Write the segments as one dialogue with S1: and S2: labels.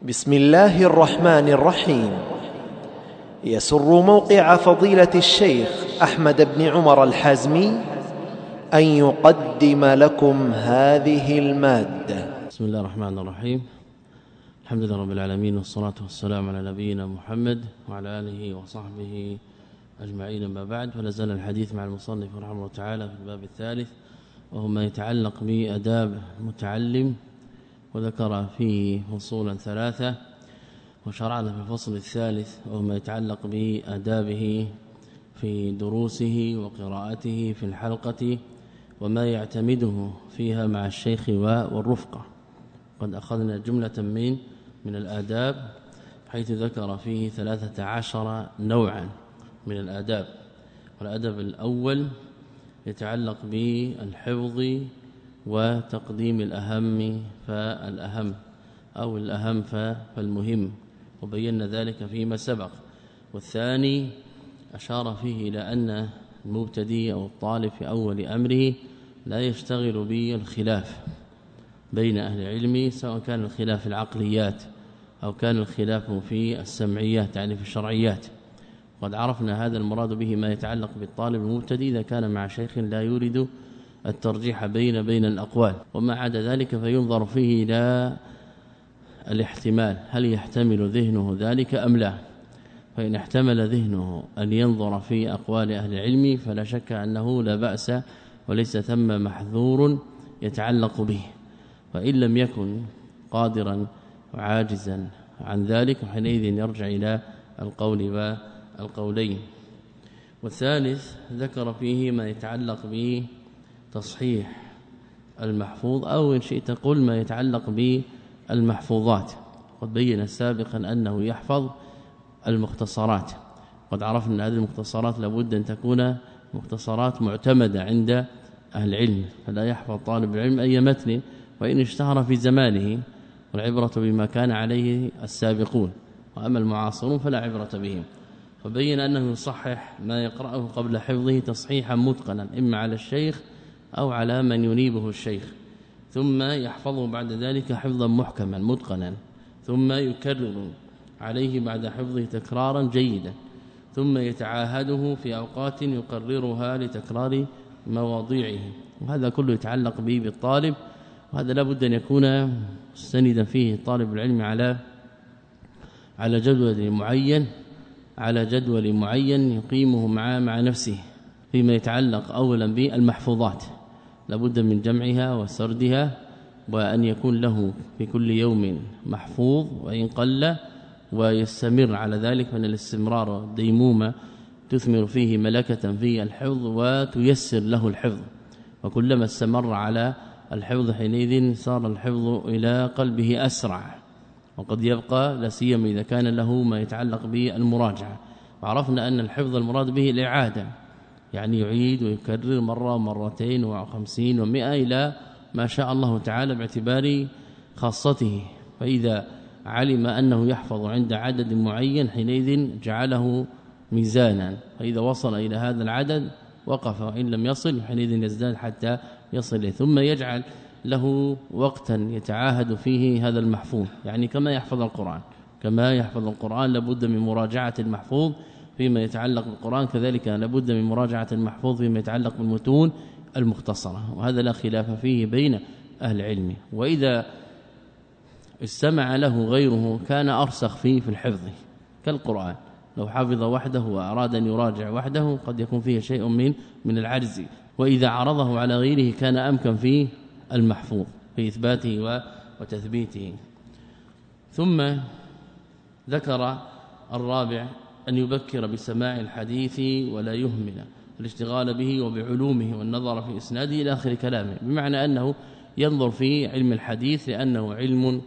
S1: بسم الله الرحمن الرحيم. يسر موقع فضيلة الشيخ أحمد بن عمر الحازمي أن يقدم لكم هذه المادة.
S2: بسم الله الرحمن الرحيم. الحمد لله رب العالمين والصلاة والسلام على نبينا محمد وعلى آله وصحبه أجمعين أما بعد. فلا زال الحديث مع المصنف رحمه الله تعالى في الباب الثالث وهو ما يتعلق بأداب المتعلم وذكر فيه فصولا ثلاثة وشرعنا في الفصل الثالث وما يتعلق بآدابه في دروسه وقراءته في الحلقة وما يعتمده فيها مع الشيخ والرفقة. قد أخذنا جملة من من الآداب حيث ذكر فيه ثلاثة عشر نوعا من الآداب. والأدب الأول يتعلق بالحفظ وتقديم الأهم فالأهم أو الأهم فالمهم وبينا ذلك فيما سبق. والثاني أشار فيه إلى أن المبتدي أو الطالب في أول أمره لا يشتغل بالخلاف بين أهل العلم سواء كان الخلاف العقليات أو كان الخلاف في السمعيات يعني في الشرعيات. قد عرفنا هذا المراد به ما يتعلق بالطالب المبتدئ إذا كان مع شيخ لا يريد الترجيح بين بين الأقوال وما عدا ذلك فينظر فيه إلى الاحتمال هل يحتمل ذهنه ذلك أم لا؟ فإن احتمل ذهنه أن ينظر في أقوال أهل العلم فلا شك أنه لا بأس وليس ثم محذور يتعلق به. فإن لم يكن قادرا وعاجزا عن ذلك حينئذ يرجع إلى القول والقولين. والثالث ذكر فيه ما يتعلق به تصحيح المحفوظ أو إن شئت قل ما يتعلق بالمحفوظات. قد بين سابقا أنه يحفظ المختصرات. قد عرفنا أن هذه المختصرات لابد أن تكون مختصرات معتمدة عند أهل العلم فلا يحفظ طالب العلم أي متن وإن اشتهر في زمانه والعبرة بما كان عليه السابقون. وأما المعاصرون فلا عبرة بهم. فبين أنه يصحح ما يقرأه قبل حفظه تصحيحا متقنا إما على الشيخ أو على من ينيبه الشيخ ثم يحفظه بعد ذلك حفظا محكما متقنا ثم يكرر عليه بعد حفظه تكرارا جيدا ثم يتعاهده في أوقات يقررها لتكرار مواضيعه. وهذا كله يتعلق به بالطالب وهذا لابد أن يكون مستندا فيه طالب العلم على على جدول معين على جدول معين يقيمه مع مع نفسه فيما يتعلق اولا بالمحفوظات. لابد من جمعها وسردها وأن يكون له في كل يوم محفوظ وإن قل ويستمر. على ذلك من الاستمرار ديمومة تثمر فيه ملكة في الحفظ وتيسر له الحفظ. وكلما استمر على الحفظ حينئذ صار الحفظ إلى قلبه أسرع. وقد يبقى لا سيما إذا كان له ما يتعلق بالمراجعة. وعرفنا أن الحفظ المراد به الإعادة. يعني يعيد ويكرر مرة ومرتين وخمسين ومئة إلى ما شاء الله تعالى باعتبار خاصته. فإذا علم أنه يحفظ عند عدد معين حينئذ جعله ميزانا. فإذا وصل إلى هذا العدد وقف وإن لم يصل حينئذ يزداد حتى يصل ثم يجعل له وقتا يتعاهد فيه هذا المحفوظ. يعني كما يحفظ القرآن. كما يحفظ القرآن لابد من مراجعة المحفوظ فيما يتعلق بالقرآن كذلك لابد من مراجعة المحفوظ فيما يتعلق بالمتون المختصرة وهذا لا خلاف فيه بين أهل العلم. وإذا استمع له غيره كان أرسخ فيه في الحفظ كالقرآن. لو حفظ وحده وأراد أن يراجع وحده قد يكون فيه شيء من من العجز. وإذا عرضه على غيره كان أمكن فيه المحفوظ في إثباته وتثبيته. ثم ذكر الرابع أن يبكر بسماع الحديث ولا يهمل الاشتغال به وبعلومه والنظر في إسناده إلى آخر كلامه بمعنى أنه ينظر في علم الحديث لأنه علم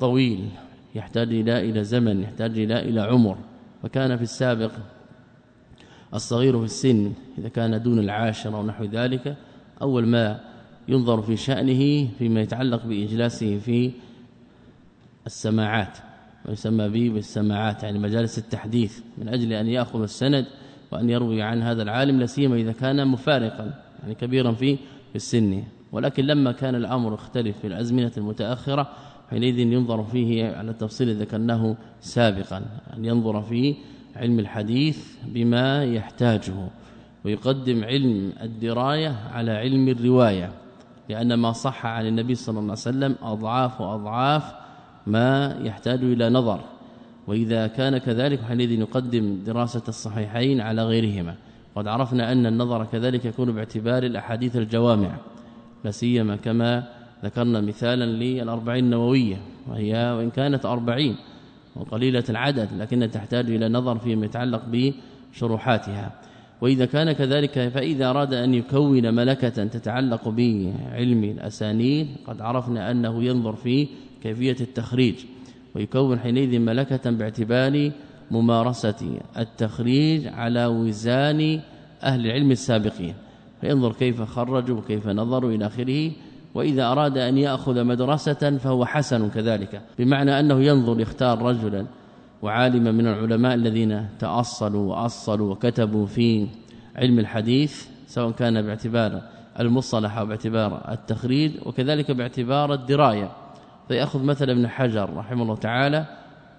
S2: طويل يحتاج إلى إلى زمن يحتاج إلى إلى عمر وكان في السابق الصغير في السن إذا كان دون العاشره ونحو ذلك أول ما ينظر في شأنه فيما يتعلق بإجلاسه في السماعات. ويسمى به بالسماعات يعني مجالس التحديث من أجل أن يأخذ السند وأن يروي عن هذا العالم لا سيما إذا كان مفارقا يعني كبيرا في السن. ولكن لما كان الأمر يختلف في الأزمنة المتأخرة حينئذ ينظر فيه على التفصيل ذكرناه سابقا أن ينظر في علم الحديث بما يحتاجه ويقدم علم الدراية على علم الرواية لأن ما صح عن النبي صلى الله عليه وسلم أضعاف وأضعاف ما يحتاج إلى نظر وإذا كان كذلك حينئذ يقدم دراسة الصحيحين على غيرهما. قد عرفنا أن النظر كذلك يكون باعتبار الأحاديث الجوامع لا سيما كما ذكرنا مثالا للأربعين النووية وهي وإن كانت أربعين وقليلة العدد لكنها تحتاج إلى نظر فيما يتعلق بشروحاتها. وإذا كان كذلك فإذا أراد أن يكون ملكة تتعلق بعلم الأسانيد قد عرفنا أنه ينظر في كيفية التخريج ويكون حينئذ ملكة باعتبار ممارسة التخريج على وزان أهل العلم السابقين. فينظر كيف خرجوا وكيف نظروا إلى آخره وإذا أراد أن يأخذ مدرسة فهو حسن كذلك. بمعنى أنه ينظر يختار رجلا وعالما من العلماء الذين تأصلوا وأصلوا وكتبوا في علم الحديث سواء كان باعتبار المصطلح أو باعتبار التخريج وكذلك باعتبار الدراية. فيأخذ مثلا ابن حجر رحمه الله تعالى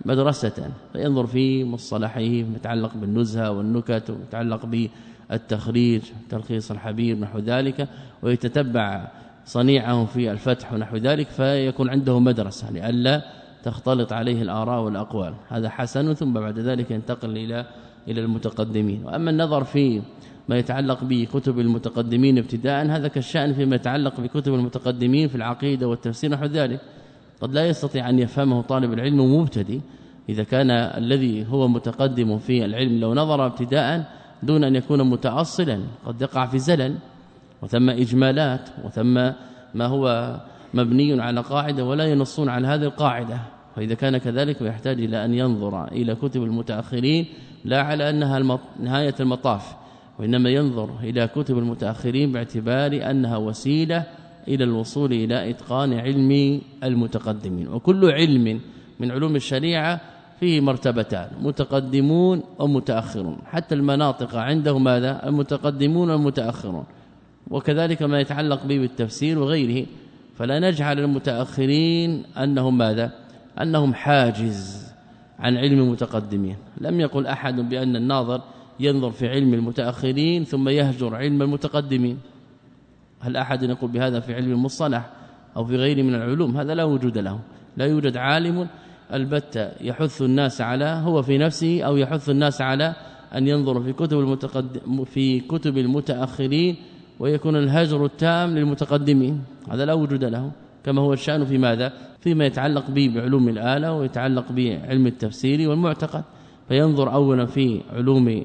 S2: مدرسة فينظر في مصطلحه متعلق بالنزهة والنكت ومتعلق بالتخريج تلخيص الحبيب نحو ذلك ويتتبع صنيعه في الفتح ونحو ذلك فيكون عنده مدرسة لئلا تختلط عليه الآراء والأقوال. هذا حسن ثم بعد ذلك ينتقل إلى إلى المتقدمين. وأما النظر في ما يتعلق بكتب المتقدمين ابتداء هذا كالشأن فيما يتعلق بكتب المتقدمين في العقيدة والتفسير نحو ذلك. قد لا يستطيع أن يفهمه طالب العلم مبتدئ إذا كان الذي هو متقدم في العلم لو نظر ابتداء دون أن يكون متأصلا قد يقع في زلل وثم إجمالات وثم ما هو مبني على قاعدة ولا ينصون على هذه القاعدة. فإذا كان كذلك ويحتاج إلى أن ينظر إلى كتب المتأخرين لا على أنها نهاية المطاف وإنما ينظر إلى كتب المتأخرين باعتبار أنها وسيلة إلى الوصول إلى إتقان علم المتقدمين. وكل علم من علوم الشريعة فيه مرتبتان متقدمون ومتأخرون. حتى المناطق عنده ماذا؟ المتقدمون والمتأخرون. وكذلك ما يتعلق به بالتفسير وغيره. فلا نجعل المتأخرين أنهم ماذا؟ أنهم حاجز عن علم المتقدمين. لم يقل أحد بأن الناظر ينظر في علم المتأخرين ثم يهجر علم المتقدمين. هل أحد يقول بهذا في علم المصطلح أو في غيره من العلوم؟ هذا لا وجود له. لا يوجد عالم البتة يحث الناس على هو في نفسه أو يحث الناس على أن ينظروا في كتب المتقدم في كتب المتأخرين ويكون الهجر التام للمتقدمين. هذا لا وجود له. كما هو الشأن في ماذا؟ فيما يتعلق به بعلوم الآلة ويتعلق بعلم التفسير والمعتقد. فينظر اولا في علوم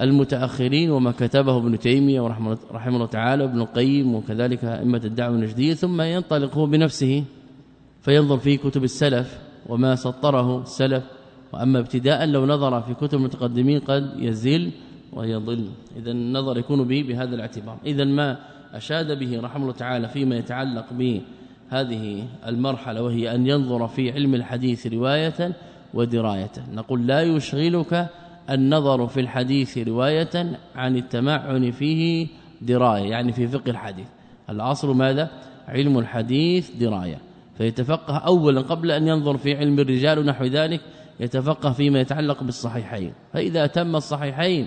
S2: المتأخرين وما كتبه ابن تيمية ورحمه الله تعالى ابن القيم وكذلك أئمة الدعوة النجدية ثم ينطلق هو بنفسه فينظر في كتب السلف وما سطره السلف وأما ابتداء لو نظر في كتب المتقدمين قد يزل ويضل. اذا النظر يكون به بهذا الاعتبار. اذا ما أشاد به رحمه الله تعالى فيما يتعلق بهذه المرحلة وهي أن ينظر في علم الحديث رواية ودراية. نقول لا يشغلك النظر في الحديث رواية عن التمعن فيه دراية يعني في فقه الحديث. الأصل ماذا؟ علم الحديث دراية. فيتفقه اولا قبل أن ينظر في علم الرجال ونحو ذلك يتفقه فيما يتعلق بالصحيحين. فإذا تم الصحيحين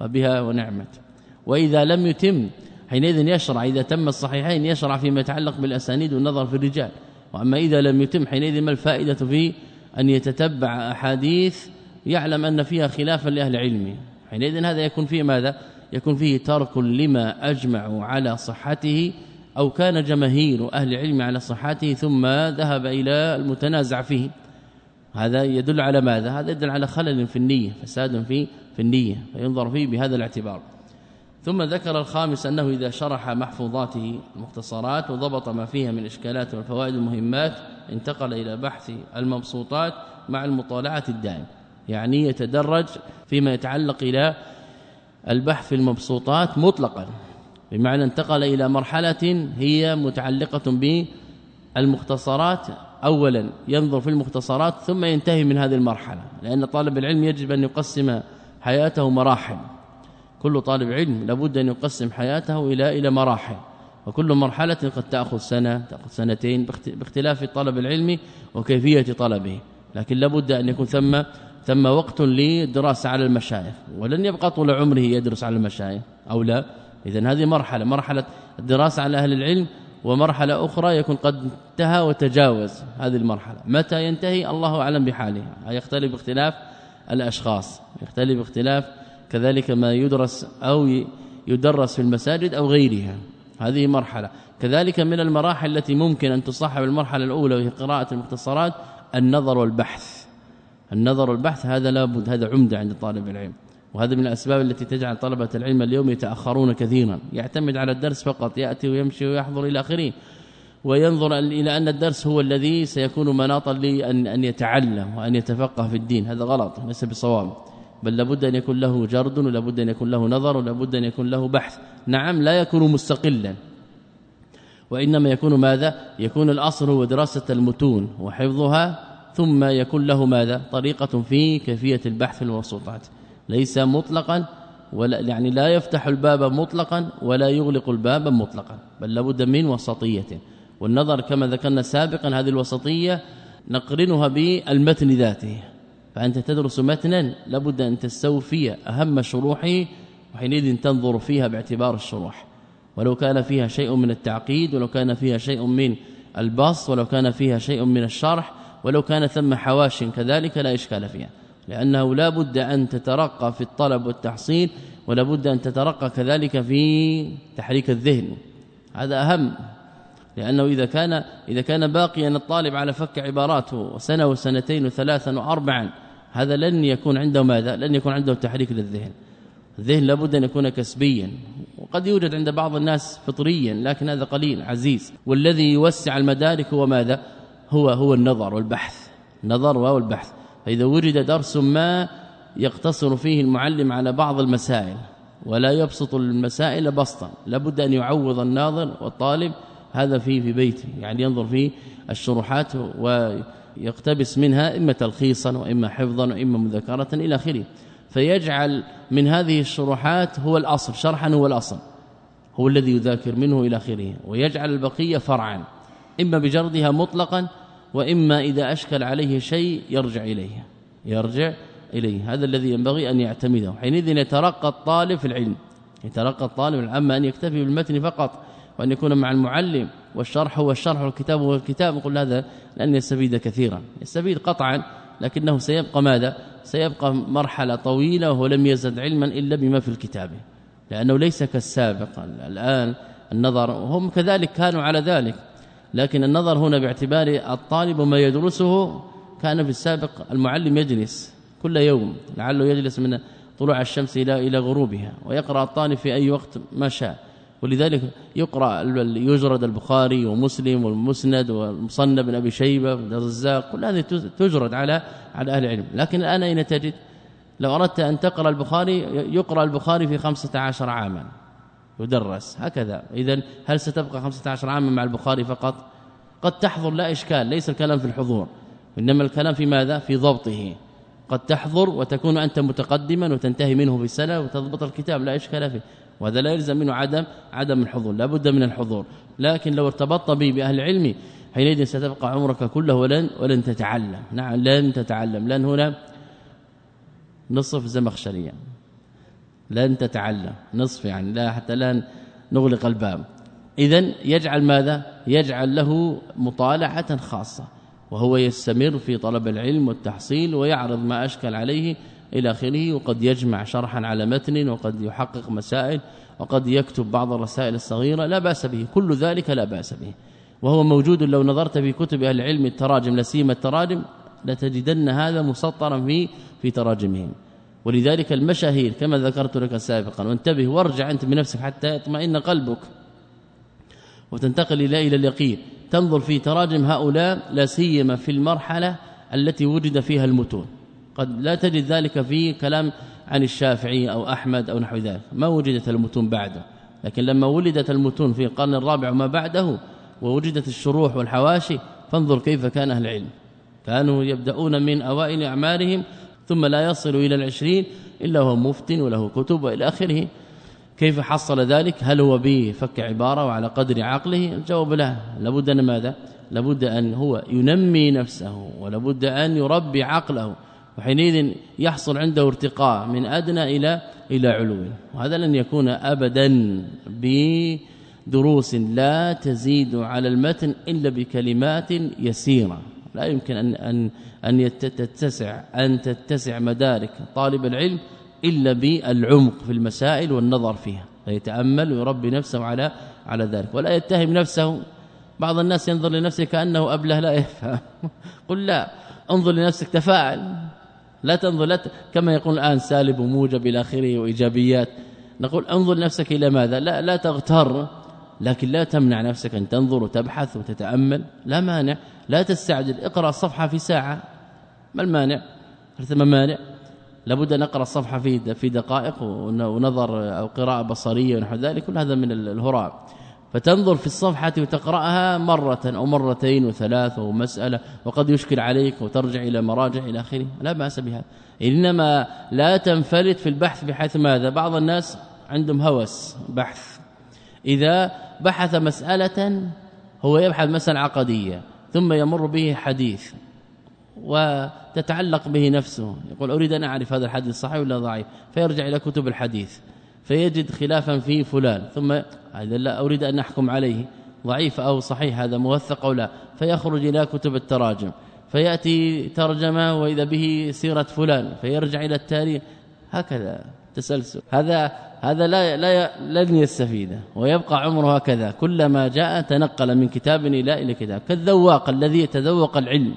S2: وبها ونعمت. وإذا لم يتم حينئذ يشرع إذا تم الصحيحين يشرع فيما يتعلق بالأسانيد والنظر في الرجال. وأما إذا لم يتم حينئذ ما الفائدة في أن يتتبع أحاديث يعلم أن فيها خلافا لأهل علمه حينئذ هذا يكون فيه ماذا؟ يكون فيه ترك لما اجمعوا على صحته أو كان جماهير أهل العلم على صحته ثم ذهب إلى المتنازع فيه. هذا يدل على ماذا؟ هذا يدل على خلل في النية فساد في في النية فينظر فيه بهذا الاعتبار. ثم ذكر الخامس أنه إذا شرح محفوظاته المختصرات وضبط ما فيها من إشكالات والفوائد المهمات انتقل إلى بحث المبسوطات مع المطالعة الدائم. يعني يتدرج فيما يتعلق إلى البحث في المبسوطات مطلقا بمعنى انتقل إلى مرحلة هي متعلقة بالمختصرات اولا ينظر في المختصرات ثم ينتهي من هذه المرحلة لأن طالب العلم يجب أن يقسم حياته مراحل. كل طالب علم لابد أن يقسم حياته إلى إلى مراحل وكل مرحلة قد تأخذ سنة تأخذ سنتين باختلاف طلب العلم وكيفية طلبه لكن لابد أن يكون ثم ثم وقت للدراسة على المشايخ ولن يبقى طول عمره يدرس على المشايخ أو لا؟ إذا هذه مرحلة مرحلة الدراسة على أهل العلم ومرحلة أخرى يكون قد انتهى وتجاوز هذه المرحلة. متى ينتهي؟ الله أعلم بحاله. يختلف باختلاف الأشخاص يختلف باختلاف كذلك ما يدرس أو يدرس في المساجد أو غيرها. هذه مرحلة. كذلك من المراحل التي ممكن أن تصاحب المرحلة الأولى وهي قراءة المختصرات النظر والبحث. النظر والبحث هذا لابد هذا عمدة عند طالب العلم. وهذا من الأسباب التي تجعل طلبة العلم اليوم يتأخرون كثيرا. يعتمد على الدرس فقط يأتي ويمشي ويحضر إلى آخره. وينظر إلى أن الدرس هو الذي سيكون مناطا لأن أن يتعلم وأن يتفقه في الدين. هذا غلط ليس بصواب. بل لابد أن يكون له جرد ولابد أن يكون له نظر ولابد أن يكون له بحث. نعم لا يكون مستقلا. وإنما يكون ماذا؟ يكون الأصل هو دراسة المتون وحفظها ثم يكون له ماذا؟ طريقة في كيفية البحث الموصوفات ليس مطلقا ولا يعني لا يفتح الباب مطلقا ولا يغلق الباب مطلقا بل لابد من وسطية. والنظر كما ذكرنا سابقا هذه الوسطية نقرنها بالمتن ذاته. فأنت تدرس متنا لابد أن تستوفي أهم شروحه وحينئذ تنظر فيها باعتبار الشروح. ولو كان فيها شيء من التعقيد ولو كان فيها شيء من البسط ولو كان فيها شيء من الشرح ولو كان ثم حواش كذلك لا إشكال فيها. لأنه لا بد أن تترقى في الطلب والتحصيل ولا بد أن تترقى كذلك في تحريك الذهن. هذا أهم. لأنه إذا كان إذا كان باقيا الطالب على فك عباراته سنة وسنتين وثلاثا واربعا هذا لن يكون عنده ماذا؟ لن يكون عنده تحريك للذهن. الذهن لابد أن يكون كسبيا. وقد يوجد عند بعض الناس فطريا لكن هذا قليل عزيز. والذي يوسع المدارك هو ماذا؟ هو هو النظر والبحث النظر والبحث فإذا وجد درس ما يقتصر فيه المعلم على بعض المسائل ولا يبسط المسائل بسطا لابد أن يعوض الناظر والطالب. هذا فيه في بيته يعني ينظر في الشروحات ويقتبس منها إما تلخيصا وإما حفظا وإما مذاكرة إلى آخره. فيجعل من هذه الشروحات هو الأصل شرحا هو الأصل هو الذي يذاكر منه إلى آخره. ويجعل البقية فرعا إما بجردها مطلقا وإما إذا أشكل عليه شيء يرجع إليه يرجع إليه. هذا الذي ينبغي أن يعتمده. حينئذ يترقى الطالب في العلم. يترقى الطالب اما أن يكتفي بالمتن فقط وأن يكون مع المعلم والشرح هو الشرح والكتاب هو الكتاب. قل هذا لن يستفيد كثيرا. يستفيد قطعا لكنه سيبقى ماذا؟ سيبقى مرحلة طويلة وهو لم يزد علما إلا بما في الكتاب. لأنه ليس كالسابق. الآن النظر وهم كذلك كانوا على ذلك. لكن النظر هنا باعتبار الطالب وما يدرسه كان في السابق المعلم يجلس كل يوم لعله يجلس من طلوع الشمس إلى إلى غروبها ويقرأ الطالب في أي وقت ما شاء. ولذلك يقرأ يجرد البخاري ومسلم والمسند والمصنف بن أبي شيبة والرزاق كل هذه تجرد على على أهل العلم. لكن الآن أين تجد؟ لو أردت أن تقرأ البخاري يقرأ البخاري في 15 عاما. يدرس هكذا. اذا هل ستبقى 15 عاما مع البخاري فقط؟ قد تحضر لا إشكال ليس الكلام في الحضور إنما الكلام في ماذا؟ في ضبطه. قد تحضر وتكون أنت متقدما وتنتهي منه في سنه وتضبط الكتاب لا إشكال فيه. وهذا لا يلزم منه عدم عدم الحضور لا بد من الحضور. لكن لو ارتبطت به بأهل العلم حينئذ ستبقى عمرك كله ولن ولن تتعلم. نعم لن تتعلم. لن هنا نصف زمخشرية. لن تتعلم نصف يعني لا حتى لا نغلق الباب. اذا يجعل ماذا؟ يجعل له مطالعة خاصة وهو يستمر في طلب العلم والتحصيل ويعرض ما أشكل عليه إلى آخره وقد يجمع شرحا على متن وقد يحقق مسائل وقد يكتب بعض الرسائل الصغيرة لا بأس به كل ذلك لا بأس به. وهو موجود لو نظرت في كتب أهل العلم التراجم لسيما التراجم لتجدن هذا مسطرا في في تراجمهم. ولذلك المشاهير كما ذكرت لك سابقا وانتبه وارجع أنت بنفسك حتى يطمئن قلبك وتنتقل إلى إلى اليقين. تنظر في تراجم هؤلاء لا سيما في المرحلة التي وجد فيها المتون. قد لا تجد ذلك في كلام عن الشافعي أو أحمد أو نحو ذلك. ما وجدت المتون بعده؟ لكن لما ولدت المتون في القرن الرابع وما بعده ووجدت الشروح والحواشي فانظر كيف كان أهل العلم. كانوا يبدأون من أوائل أعمارهم ثم لا يصل إلى العشرين إلا هو مفتن وله كتب وإلى آخره. كيف حصل ذلك؟ هل هو بفك عبارة وعلى قدر عقله؟ الجواب لا. لابد أن ماذا؟ لابد أن هو ينمي نفسه ولابد أن يربي عقله وحينئذ يحصل عنده ارتقاء من أدنى إلى إلى علو. وهذا لن يكون أبدا بدروس لا تزيد على المتن إلا بكلمات يسيرة. لا يمكن أن أن أن تتسع أن تتسع مدارك طالب العلم إلا بالعمق في المسائل والنظر فيها. فيتأمل ويربي نفسه على على ذلك. ولا يتهم نفسه. بعض الناس ينظر لنفسه كأنه أبله لا يفهم. قل لا. انظر لنفسك تفاعل. لا تنظر لا ت... كما يقول الآن سالب وموجب إلى آخره وإيجابيات. نقول انظر نفسك إلى ماذا؟ لا لا تغتر. لكن لا تمنع نفسك أن تنظر وتبحث وتتأمل. لا مانع. لا تستعجل اقرأ الصفحة في ساعة. ما المانع؟ ثم مانع. لابد أن نقرأ الصفحة في في دقائق ونظر أو قراءة بصرية ونحو ذلك كل هذا من الهراء. فتنظر في الصفحة وتقرأها مرة أو مرتين وثلاث ومسألة وقد يشكل عليك وترجع إلى مراجع إلى آخره. لا بأس بهذا. إنما لا تنفلت في البحث بحيث ماذا؟ بعض الناس عندهم هوس بحث. إذا بحث مسألة هو يبحث مسألة عقدية. ثم يمر به حديث وتتعلق به نفسه. يقول أريد أن أعرف هذا الحديث صحيح ولا ضعيف؟ فيرجع إلى كتب الحديث فيجد خلافا في فلان ثم هذا لا أريد أن أحكم عليه ضعيف أو صحيح هذا موثق أو لا فيخرج إلى كتب التراجم فيأتي ترجمة وإذا به سيرة فلان فيرجع إلى التاريخ هكذا. تسلسل. هذا هذا لا لا لن يستفيد. ويبقى عمره هكذا. كلما جاء تنقل من كتاب إلى إلى كتاب. كالذواق الذي يتذوق العلم.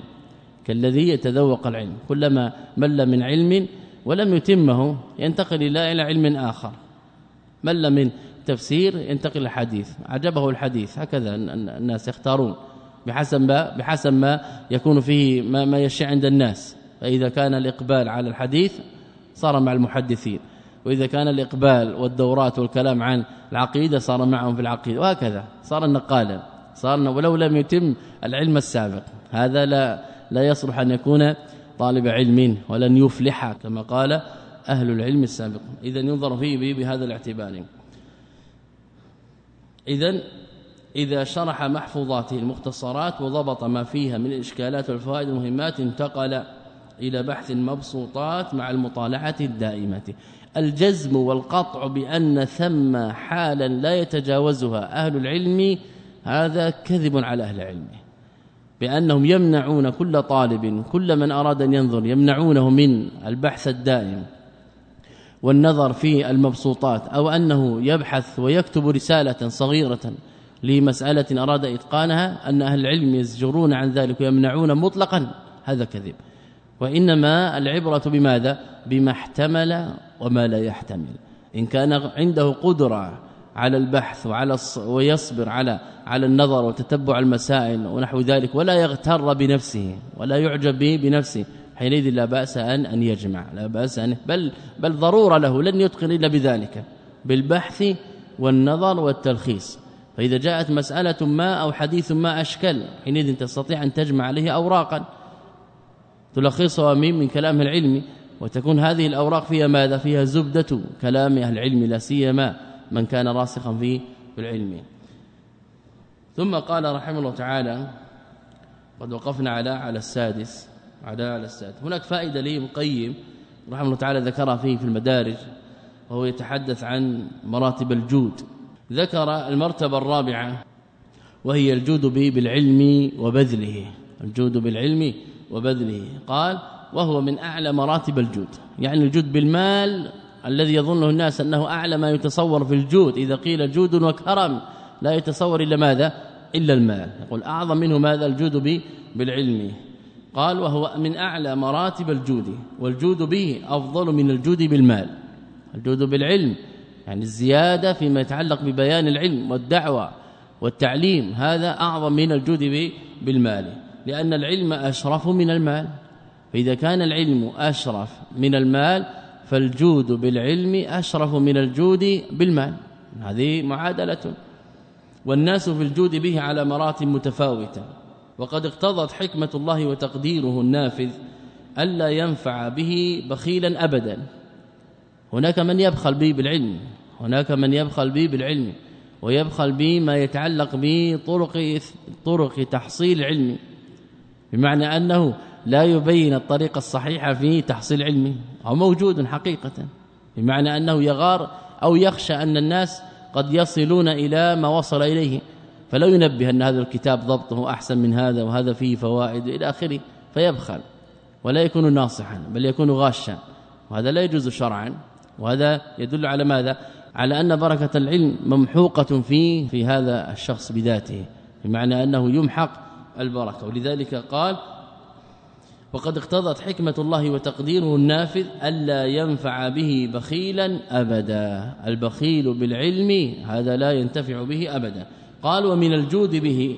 S2: كالذي يتذوق العلم. كلما مل من علم ولم يتمه ينتقل إلى إلى علم آخر. مل من تفسير ينتقل الحديث عجبه الحديث. هكذا الناس يختارون. بحسب ما بحسب ما يكون فيه ما, ما يشع عند الناس. فإذا كان الإقبال على الحديث صار مع المحدثين. وإذا كان الإقبال والدورات والكلام عن العقيدة صار معهم في العقيدة وهكذا. صار النقالا صار ولو لم يتم العلم السابق. هذا لا لا يصلح أن يكون طالب علم ولن يفلح كما قال أهل العلم السابق. اذا ينظر فيه بهذا الاعتبار. اذا إذا شرح محفوظاته المختصرات وضبط ما فيها من الإشكالات والفوائد المهمات انتقل إلى بحث المبسوطات مع المطالعة الدائمة. الجزم والقطع بأن ثم حالا لا يتجاوزها أهل العلم هذا كذب على أهل العلم. بأنهم يمنعون كل طالب كل من أراد أن ينظر يمنعونه من البحث الدائم والنظر في المبسوطات أو أنه يبحث ويكتب رسالة صغيرة لمسألة أراد إتقانها أن أهل العلم يزجرون عن ذلك ويمنعون مطلقا هذا كذب. وإنما العبرة بماذا؟ بما احتمل وما لا يحتمل. إن كان عنده قدرة على البحث وعلى. ويصبر على على النظر وتتبع المسائل ونحو ذلك ولا يغتر بنفسه ولا يعجب به بنفسه حينئذ لا بأس أن أن يجمع لا بأس أن بل بل ضرورة له لن يتقن إلا بذلك بالبحث والنظر والتلخيص. فإذا جاءت مسألة ما أو حديث ما أشكل حينئذ تستطيع أن تجمع عليه اوراقا. تلخصها من من كلامه العلمي وتكون هذه الأوراق فيها ماذا؟ فيها زبدة كلام أهل العلم لا سيما من كان راسخا في العلم. ثم قال رحمه الله تعالى قد وقفنا على على السادس على على السادس. هناك فائدة لي مقيم رحمه الله تعالى ذكرها فيه في المدارج وهو يتحدث عن مراتب الجود. ذكر المرتبة الرابعة وهي الجود بالعلم وبذله. الجود بالعلم وبذله. قال وهو من أعلى مراتب الجود. يعني الجود بالمال الذي يظنه الناس أنه أعلى ما يتصور في الجود. إذا قيل جود وكرم لا يتصور إلا ماذا؟ إلا المال. يقول أعظم منه ماذا؟ الجود بالعلم. قال وهو من أعلى مراتب الجود. والجود به أفضل من الجود بالمال. الجود بالعلم. يعني الزيادة فيما يتعلق ببيان العلم والدعوة والتعليم هذا أعظم من الجود بالمال. لأن العلم أشرف من المال. فإذا كان العلم أشرف من المال فالجود بالعلم أشرف من الجود بالمال. هذه معادلة. والناس في الجود به على مراتب متفاوتة. وقد اقتضت حكمة الله وتقديره النافذ ألا ينفع به بخيلا أبدا. هناك من يبخل به بالعلم هناك من يبخل به بالعلم ويبخل بما يتعلق بطرق طرق تحصيل العلم بمعنى أنه لا يبين الطريقة الصحيحة في تحصيل علمه أو موجود حقيقة بمعنى أنه يغار أو يخشى أن الناس قد يصلون إلى ما وصل إليه. فلا ينبه أن هذا الكتاب ضبطه أحسن من هذا وهذا فيه فوائد إلى آخره فيبخل ولا يكون ناصحا بل يكون غاشا. وهذا لا يجوز شرعا وهذا يدل على ماذا؟ على أن بركة العلم ممحوقة فيه في هذا الشخص بذاته بمعنى أنه يمحق البركة. ولذلك قال وقد اقتضت حكمة الله وتقديره النافذ ألا ينفع به بخيلا أبدا. البخيل بالعلم هذا لا ينتفع به أبدا. قال ومن الجود به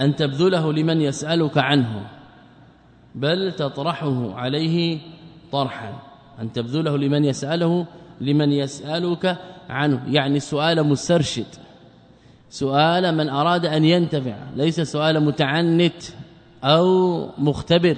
S2: أن تبذله لمن يسألك عنه بل تطرحه عليه طرحا. أن تبذله لمن يسأله لمن يسألك عنه. يعني سؤال مسترشد. سؤال من أراد أن ينتفع ليس سؤال متعنت أو مختبر.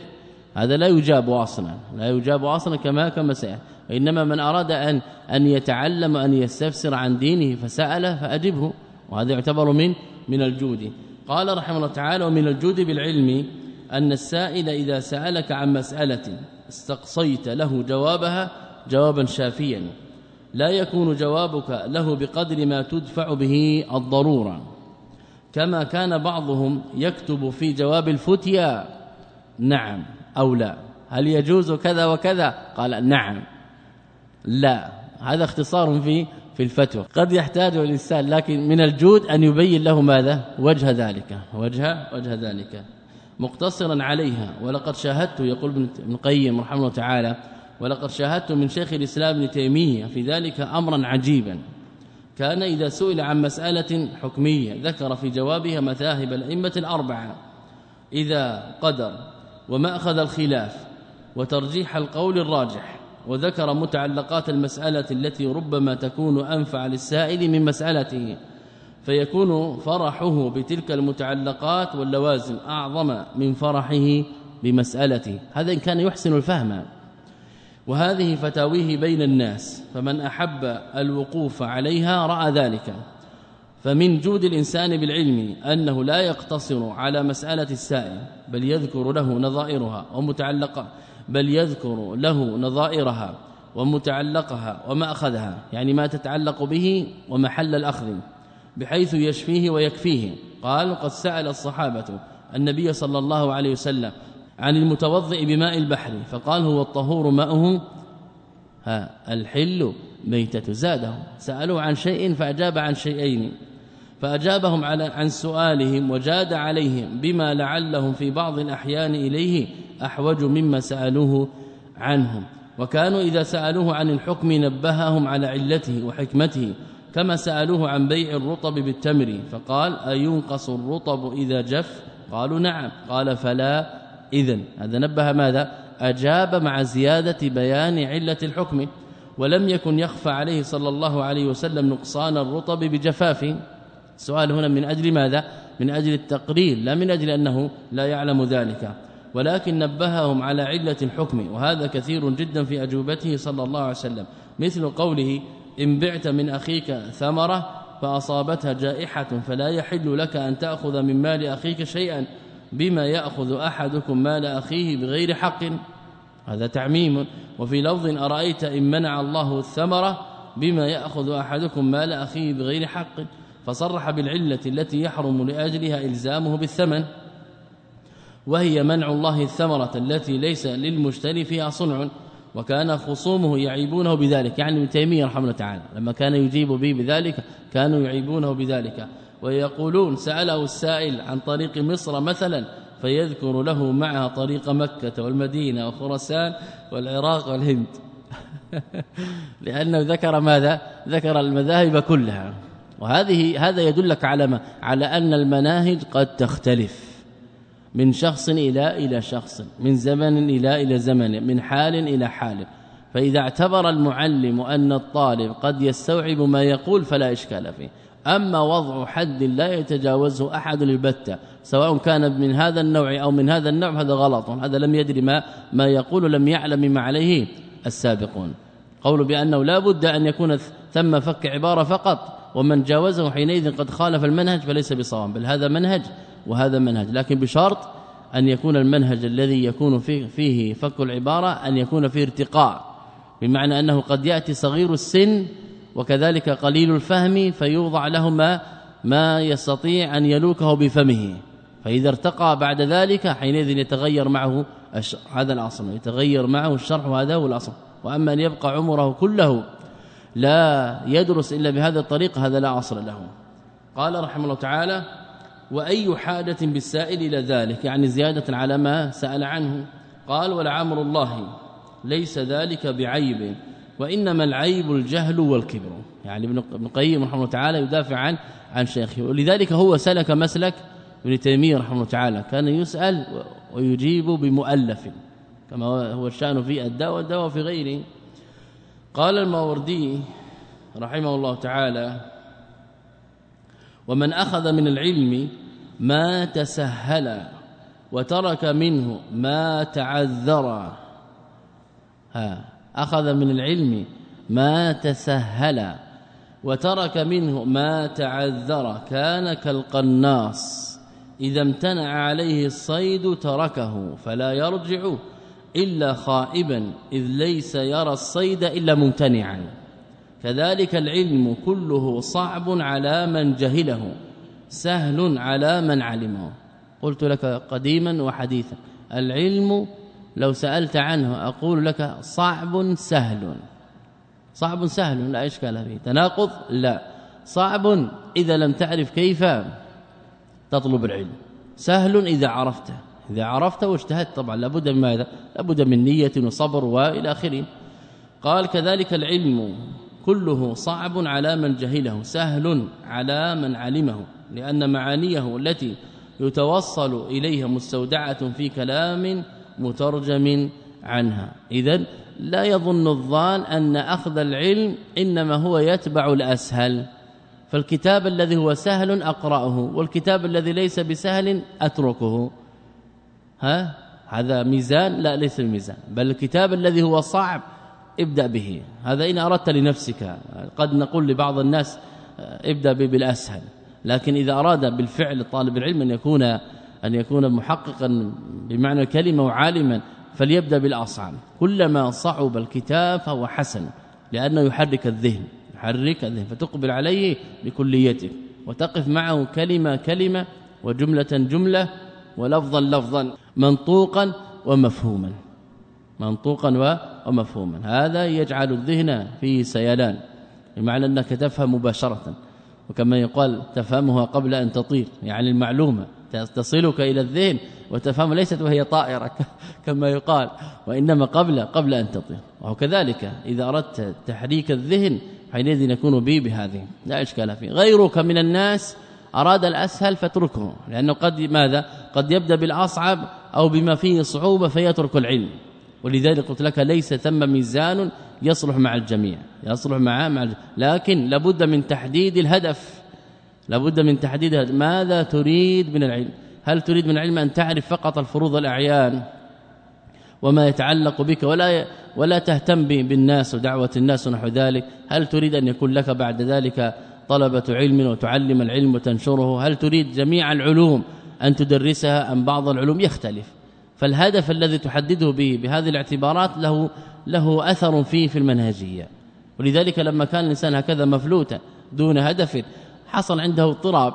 S2: هذا لا يجاب أصلا لا يجاب أصلا كما كما سيأتي. انما من أراد ان أن يتعلم ان يستفسر عن دينه فسال فأجبه وهذا يعتبر من من الجود. قال رحمه الله تعالى ومن الجود بالعلم أن السائل إذا سألك عن مسألة استقصيت له جوابها جوابا شافيا لا يكون جوابك له بقدر ما تدفع به الضرورة. كما كان بعضهم يكتب في جواب الفتيا نعم. أو لا؟ هل يجوز كذا وكذا؟ قال نعم. لا. هذا اختصار في في الفتوى. قد يحتاج الإنسان لكن من الجود أن يبين له ماذا؟ وجه ذلك. وجه وجه ذلك. مقتصرا عليها. ولقد شاهدت يقول ابن القيم رحمه الله تعالى ولقد شاهدت من شيخ الإسلام ابن تيمية في ذلك امرا عجيبا. كان إذا سئل عن مسألة حكمية ذكر في جوابها مذاهب الأئمة الأربعة إذا قدر وما اخذ الخلاف وترجيح القول الراجح وذكر متعلقات المسألة التي ربما تكون أنفع للسائل من مسألته فيكون فرحه بتلك المتعلقات واللوازم أعظم من فرحه بمسألته. هذا إن كان يحسن الفهم. وهذه فتاويه بين الناس فمن أحب الوقوف عليها رأى ذلك. فمن جود الإنسان بالعلم أنه لا يقتصر على مسألة السائل بل يذكر له نظائرها ومتعلقة بل يذكر له نظائرها ومتعلقها وما أخذها يعني ما تتعلق به ومحل الأخذ بحيث يشفيه ويكفيه. قال قد سأل الصحابة النبي صلى الله عليه وسلم عن المتوضئ بماء البحر فقال هو الطهور ماؤه؟ الحل ميتة زاده. سألوا عن شيء فأجاب عن شيئين. فأجابهم على عن سؤالهم وجاد عليهم بما لعلهم في بعض الأحيان إليه أحوج مما سألوه عنهم. وكانوا إذا سألوه عن الحكم نبههم على علته وحكمته كما سألوه عن بيع الرطب بالتمر فقال أينقص الرطب إذا جف؟ قالوا نعم. قال فلا. إذن هذا نبه ماذا؟ أجاب مع زيادة بيان علة الحكم ولم يكن يخفى عليه صلى الله عليه وسلم نقصان الرطب بجفاف. السؤال هنا من أجل ماذا؟ من أجل التقرير لا من أجل أنه لا يعلم ذلك. ولكن نبههم على علة الحكم وهذا كثير جدا في أجوبته صلى الله عليه وسلم. مثل قوله إن بعت من أخيك ثمرة فأصابتها جائحة فلا يحل لك أن تأخذ من مال أخيك شيئا بما يأخذ أحدكم مال أخيه بغير حق. هذا تعميم. وفي لفظ أرأيت إن منع الله الثمرة بما يأخذ أحدكم مال أخيه بغير حق؟ فصرح بالعلة التي يحرم لأجلها إلزامه بالثمن وهي منع الله الثمرة التي ليس للمشتري فيها صنع وكان خصومه يعيبونه بذلك. يعني ابن تيمية رحمه الله تعالى لما كان يجيب به بذلك كانوا يعيبونه بذلك. ويقولون سأله السائل عن طريق مصر مثلا فيذكر له معها طريق مكة والمدينة وخراسان والعراق والهند. لأنه ذكر ماذا؟ ذكر المذاهب كلها. وهذه هذا يدلك على ما على أن المناهج قد تختلف. من شخص إلى إلى شخص من زمن إلى إلى زمن من حال إلى حال. فإذا اعتبر المعلم أن الطالب قد يستوعب ما يقول فلا إشكال فيه. أما وضع حد لا يتجاوزه أحد البتة سواء كان من هذا النوع أو من هذا النوع هذا غلط. هذا لم يدري ما ما يقول لم يعلم ما عليه السابقون. قول بأنه لا بد أن يكون ثم فك عبارة فقط. ومن جاوزه حينئذ قد خالف المنهج فليس بصواب بل هذا منهج وهذا منهج لكن بشرط أن يكون المنهج الذي يكون فيه, فيه فك العبارة أن يكون فيه ارتقاء بمعنى أنه قد يأتي صغير السن وكذلك قليل الفهم فيوضع له ما, ما يستطيع أن يلوكه بفمه فإذا ارتقى بعد ذلك حينئذ يتغير معه هذا الأصل يتغير معه الشرح وهذا هو الأصل وأما أن يبقى عمره كله لا يدرس إلا بهذا الطريق هذا لا أصل له. قال رحمه الله تعالى وأي حاجة بالسائل إلى ذلك؟ يعني زيادة على ما سأل عنه. قال ولعمر الله ليس ذلك بعيب وإنما العيب الجهل والكبر. يعني ابن القيم رحمه الله تعالى يدافع عن عن شيخه. ولذلك هو سلك مسلك ابن تيمية رحمه الله تعالى. كان يسأل ويجيب بمؤلف كما هو الشأن في الدواء والدواء في غيره. قال الماوردي رحمه الله تعالى ومن أخذ من العلم ما تسهل وترك منه ما تعذر. ها أخذ من العلم ما تسهل وترك منه ما تعذر كان كالقناص إذا امتنع عليه الصيد تركه فلا يرجع إلا خائبا إذ ليس يرى الصيد إلا ممتنعا. كذلك العلم كله صعب على من جهله سهل على من علمه. قلت لك قديما وحديثا العلم لو سألت عنه أقول لك صعب سهل. صعب سهل لا إشكال فيه. تناقض؟ لا. صعب إذا لم تعرف كيف تطلب العلم. سهل إذا عرفته. إذا عرفت واجتهدت طبعا لابد من ماذا؟ لابد من نية وصبر وإلى آخره. قال كذلك العلم كله صعب على من جهله سهل على من علمه لأن معانيه التي يتوصل إليها مستودعة في كلام مترجم عنها. اذا لا يظن الظان أن أخذ العلم إنما هو يتبع الأسهل. فالكتاب الذي هو سهل أقرأه والكتاب الذي ليس بسهل أتركه. ها؟ هذا ميزان؟ لا ليس الميزان بل الكتاب الذي هو صعب ابدأ به. هذا إن أردت لنفسك. قد نقول لبعض الناس آه، ابدأ بالأسهل. لكن إذا أراد بالفعل طالب العلم أن يكون أن يكون محققا بمعنى الكلمة وعالما فليبدأ بالأصعب. كلما صعب الكتاب فهو حسن لأنه يحرك الذهن. يحرك الذهن فتقبل عليه بكليته وتقف معه كلمة كلمة وجملة جملة ولفظا لفظا منطوقا ومفهوما. منطوقا ومفهوما. هذا يجعل الذهن فيه سيلان بمعنى أنك تفهم مباشرة. وكما يقال تفهمها قبل أن تطير يعني المعلومة. تصلك إلى الذهن وتفهم ليست وهي طائرة كما يقال وإنما قبل قبل أن تطير. وهو كذلك إذا أردت تحريك الذهن حينئذ يكون به بهذه. لا إشكال فيه. غيرك من الناس أراد الأسهل فاتركه لأنه قد ماذا؟ قد يبدأ بالأصعب أو بما فيه صعوبة فيترك العلم. ولذلك قلت لك ليس ثم ميزان يصلح مع الجميع يصلح مع مع لكن لابد من تحديد الهدف. لابد من تحديد. ماذا تريد من العلم؟ هل تريد من العلم أن تعرف فقط الفروض الاعيان وما يتعلق بك ولا ولا تهتم بالناس ودعوة الناس ونحو ذلك؟ هل تريد أن يكون لك بعد ذلك طلبة علم وتعلم العلم وتنشره هل تريد جميع العلوم أن تدرسها أم بعض العلوم؟ يختلف. فالهدف الذي تحدده به بهذه الاعتبارات له له أثر فيه في المنهجية. ولذلك لما كان الإنسان هكذا مفلوتا دون هدف حصل عنده اضطراب.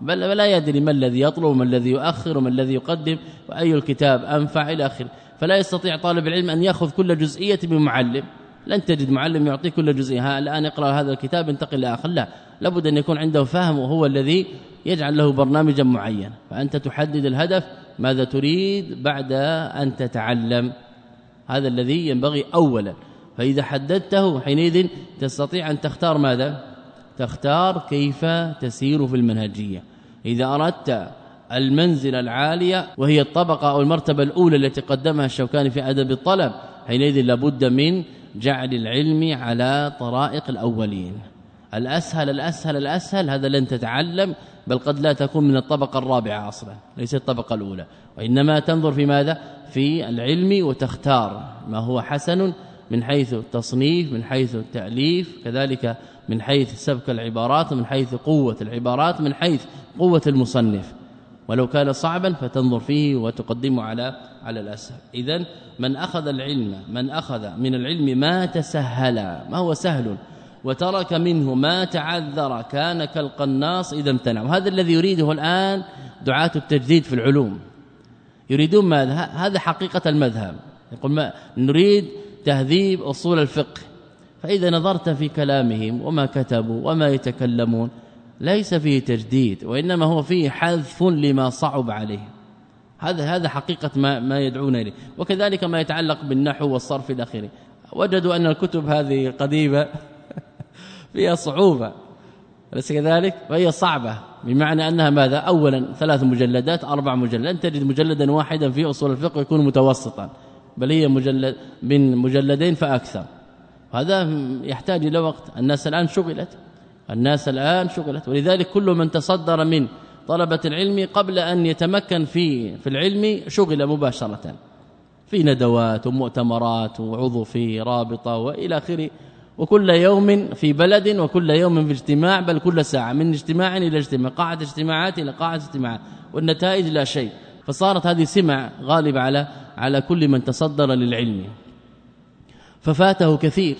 S2: بل لا يدري ما الذي يطلب وما الذي يؤخر وما الذي يقدم وأي الكتاب أنفع إلى آخره. فلا يستطيع طالب العلم أن يأخذ كل جزئية بمعلم. لن تجد معلم يعطي كل جزئيه ها الآن اقرأ هذا الكتاب انتقل لاخر لا لابد أن يكون عنده فهم وهو الذي يجعل له برنامجا معينا. فأنت تحدد الهدف ماذا تريد بعد أن تتعلم. هذا الذي ينبغي اولا. فإذا حددته حينئذ تستطيع أن تختار ماذا؟ تختار كيف تسير في المنهجية. إذا أردت المنزله العالية وهي الطبقة أو المرتبة الأولى التي قدمها الشوكاني في أدب الطلب حينئذ لابد من جعل العلم على طرائق الأولين. الأسهل الأسهل الأسهل هذا لن تتعلم بل قد لا تكون من الطبقة الرابعة أصلا ليس الطبقة الأولى. وإنما تنظر في ماذا؟ في العلم وتختار ما هو حسن من حيث التصنيف من حيث التأليف كذلك من حيث سبك العبارات من حيث قوة العبارات من حيث قوة المصنف. ولو كان صعبا فتنظر فيه وتقدمه على على الأسهل. اذا من أخذ العلم من أخذ من العلم ما تسهل ما هو سهل وترك منه ما تعذر كان كالقناص إذا امتنع. وهذا الذي يريده الآن دعاة التجديد في العلوم. يريدون ماذا؟ هذا حقيقة المذهب. يقول ما نريد تهذيب أصول الفقه. فإذا نظرت في كلامهم وما كتبوا وما يتكلمون ليس فيه تجديد وإنما هو فيه حذف لما صعب عليه. هذا هذا حقيقة ما ما يدعون إليه. وكذلك ما يتعلق بالنحو والصرف إلى آخره. وجدوا أن الكتب هذه قديمة فيها صعوبة. أليس كذلك؟ وهي صعبة بمعنى أنها ماذا؟ اولا ثلاث مجلدات أربع مجلدات. تجد مجلدا واحدا في أصول الفقه يكون متوسطا بل هي مجلد من مجلدين فأكثر. هذا يحتاج إلى وقت. الناس الآن شغلت. الناس الآن شغلت. ولذلك كل من تصدر من طلبة العلم قبل أن يتمكن في في العلم شغل مباشرة. في ندوات ومؤتمرات وعضو في رابطة وإلى آخره. وكل يوم في بلد وكل يوم في اجتماع بل كل ساعة من اجتماع إلى اجتماع قاعة اجتماعات إلى قاعة اجتماعات والنتائج لا شيء. فصارت هذه سمع غالبة على على كل من تصدر للعلم. ففاته كثير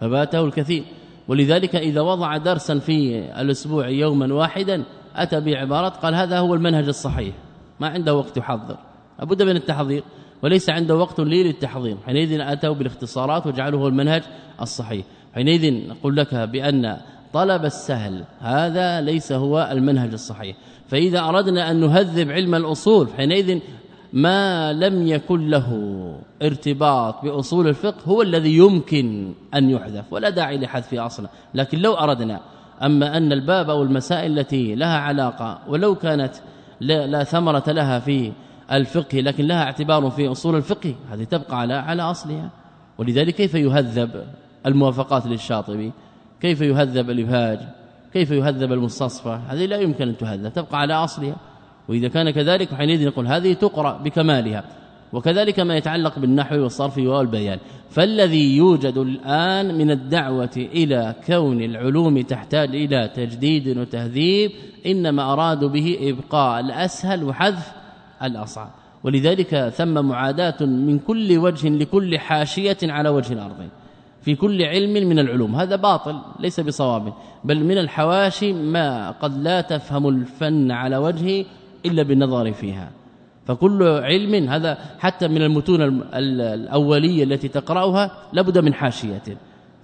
S2: ففاته الكثير. ولذلك إذا وضع درسا في الأسبوع يوما واحدا أتى بعبارات قال هذا هو المنهج الصحيح ما عنده وقت يحضر. لابد من التحضير وليس عنده وقت لي للتحضير حينئذ أتوا بالاختصارات وجعله المنهج الصحيح. حينئذ نقول لك بأن طلب السهل هذا ليس هو المنهج الصحيح. فإذا أردنا أن نهذب علم الأصول حينئذ ما لم يكن له ارتباط بأصول الفقه هو الذي يمكن أن يحذف ولا داعي لحذفه أصلا. لكن لو أردنا أما أن الباب أو المسائل التي لها علاقة ولو كانت لا, لا ثمرة لها في الفقه لكن لها اعتبار في أصول الفقه هذه تبقى على على أصلها. ولذلك كيف يهذب الموافقات للشاطبي؟ كيف يهذب الإبهاج؟ كيف يهذب المستصفى؟ هذه لا يمكن أن تهذب تبقى على أصلها. وإذا كان كذلك حينئذ نقول هذه تقرأ بكمالها وكذلك ما يتعلق بالنحو والصرف والبيان. فالذي يوجد الآن من الدعوة إلى كون العلوم تحتاج إلى تجديد وتهذيب إنما أرادوا به إبقاء الأسهل وحذف الأصعب. ولذلك ثم معاداة من كل وجه لكل حاشية على وجه الأرض. في كل علم من العلوم. هذا باطل ليس بصواب. بل من الحواشي ما قد لا تفهم الفن على وجهه إلا بالنظر فيها. فكل علم هذا حتى من المتون الأولية التي تقرأها لابد من حاشية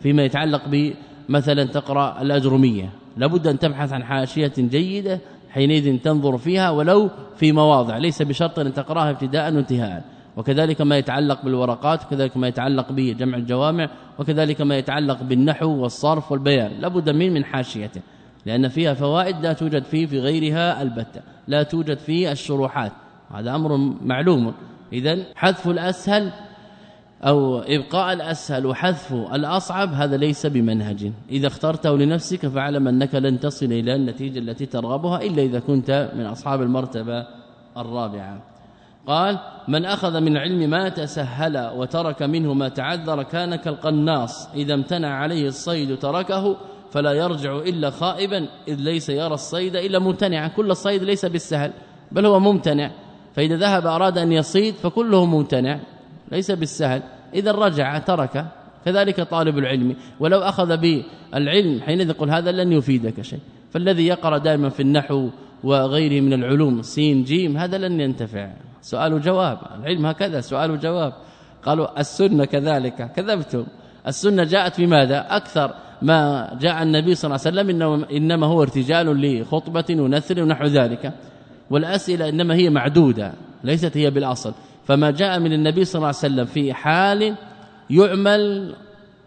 S2: فيما يتعلق بمثلا تقرأ الأجرمية. لابد أن تبحث عن حاشية جيدة حينئذ تنظر فيها ولو في مواضع. ليس بشرط أن تقرأها ابتداء وانتهاء. وكذلك ما يتعلق بالورقات وكذلك ما يتعلق بجمع الجوامع وكذلك ما يتعلق بالنحو والصرف والبيان. لابد من من حاشية. لأن فيها فوائد لا توجد فيه في غيرها البتة لا توجد في الشروحات. هذا أمر معلوم. إذا حذف الأسهل أو إبقاء الأسهل وحذف الأصعب هذا ليس بمنهج. إذا اخترته لنفسك فاعلم أنك لن تصل إلى النتيجة التي ترغبها إلا إذا كنت من أصحاب المرتبة الرابعة. قال من أخذ من العلم ما تسهل وترك منه ما تعذر كان كالقناص إذا امتنع عليه الصيد تركه فلا يرجع إلا خائبا إذ ليس يرى الصيد إلا ممتنعا كل الصيد ليس بالسهل بل هو ممتنع. فإذا ذهب أراد أن يصيد فكله ممتنع ليس بالسهل. إذا رجع ترك. كذلك طالب العلم. ولو أخذ بالعلم حينئذ يقول هذا لن يفيدك شيء. فالذي يقرأ دائما في النحو وغيره من العلوم سين جيم هذا لن ينتفع. سؤال وجواب العلم هكذا سؤال وجواب قالوا السنة كذلك. كذبتم. السنة جاءت بماذا؟ أكثر. ما جاء النبي صلى الله عليه وسلم إنما هو ارتجال لخطبة ونثر ونحو ذلك. والأسئلة إنما هي معدودة ليست هي بالأصل. فما جاء من النبي صلى الله عليه وسلم في حال يعمل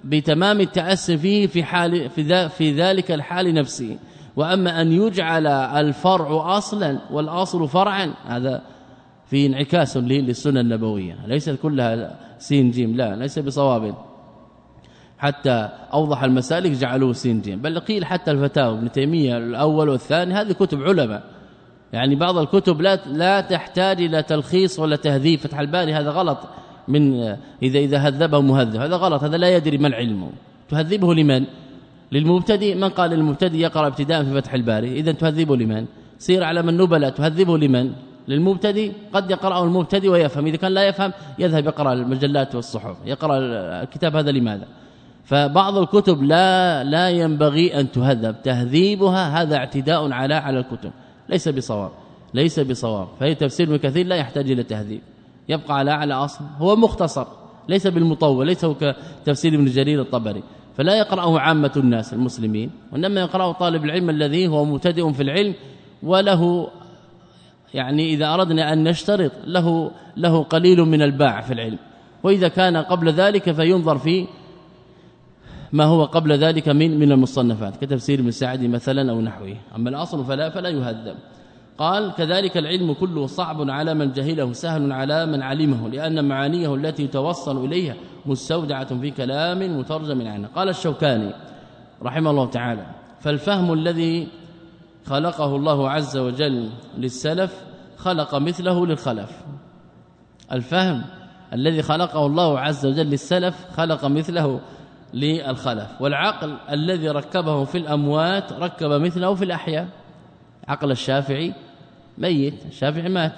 S2: بتمام التأسي فيه في حال في, في ذلك الحال نفسه. وأما أن يجعل الفرع أصلا والأصل فرعا هذا في انعكاس للسنة النبوية. ليست كلها سين جيم لا ليس بصواب. حتى أوضح المسالك جعلوه سين بل قيل حتى الفتاوى ابن تيمية الأول والثاني هذه كتب علماء. يعني بعض الكتب لا لا تحتاج إلى تلخيص ولا تهذيب. فتح الباري هذا غلط من إذا إذا هذبه مهذب. هذا غلط هذا لا يدري ما العلم. تهذبه لمن؟ للمبتدئ. من قال المبتدئ يقرأ ابتداء في فتح الباري. إذا تهذبه لمن؟ سير على من نبلة تهذبه لمن؟ للمبتدئ. قد يقرأه المبتدئ ويفهم. إذا كان لا يفهم يذهب يقرأ المجلات والصحف. يقرأ الكتاب هذا لماذا؟ فبعض الكتب لا لا ينبغي أن تهذب. تهذيبها هذا اعتداء على على الكتب. ليس بصواب. ليس بصواب. فهي تفسير كثير لا يحتاج إلى تهذيب. يبقى على أعلى أصل. هو مختصر. ليس بالمطول. ليس كتفسير ابن جرير الطبري. فلا يقرأه عامة الناس المسلمين وإنما يقرأه طالب العلم الذي هو مبتدئ في العلم وله يعني إذا أردنا أن نشترط له له قليل من الباع في العلم. وإذا كان قبل ذلك فينظر في ما هو قبل ذلك من من المصنفات كتفسير ابن سعدي مثلا أو نحوه. أما الأصل فلا فلا يهذب قال كذلك العلم كله صعب على من جهله سهل على من علمه لأن معانيه التي توصل إليها مستودعة في كلام مترجم عنه قال الشوكاني رحمه الله تعالى فالفهم الذي خلقه الله عز وجل للسلف خلق مثله للخلف. الفهم الذي خلقه الله عز وجل للسلف خلق مثله للخلف. والعقل الذي ركبه في الأموات ركب مثله في الأحياء. عقل الشافعي ميت الشافعي مات.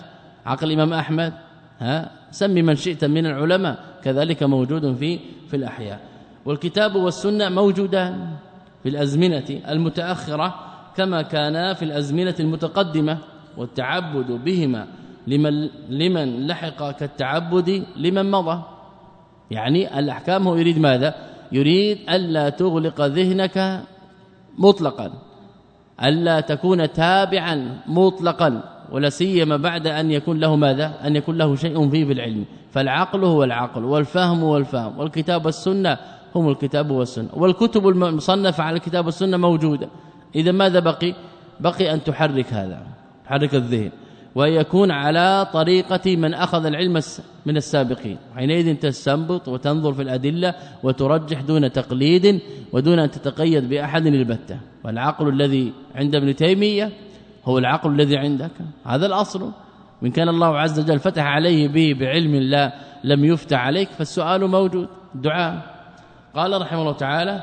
S2: عقل الإمام أحمد ها سمي من شئت من العلماء كذلك موجود في في الأحياء. والكتاب والسنة موجودان في الأزمنة المتأخرة كما كان في الأزمنة المتقدمة والتعبد بهما. لمن لمن لحق كالتعبد لمن مضى. يعني الأحكام هو يريد ماذا؟ يريد ألا تغلق ذهنك مطلقا ألا تكون تابعا مطلقا ولا سيما بعد أن يكون له ماذا؟ أن يكون له شيء فيه في العلم فالعقل هو العقل والفهم هو الفهم والكتاب والسنة هم الكتاب والسنة والكتب المصنفة على الكتاب والسنة موجودة. إذا ماذا بقي؟ بقي أن تحرك هذا تحرك الذهن. ويكون على طريقة من أخذ العلم من السابقين. حينئذ تستنبط وتنظر في الأدلة وترجح دون تقليد ودون أن تتقيد بأحد البتة. والعقل الذي عند ابن تيمية هو العقل الذي عندك. هذا الأصل. من كان الله عز وجل فتح عليه به بعلم لا لم يفتح عليك فالسؤال موجود. دعاء. قال رحمه الله تعالى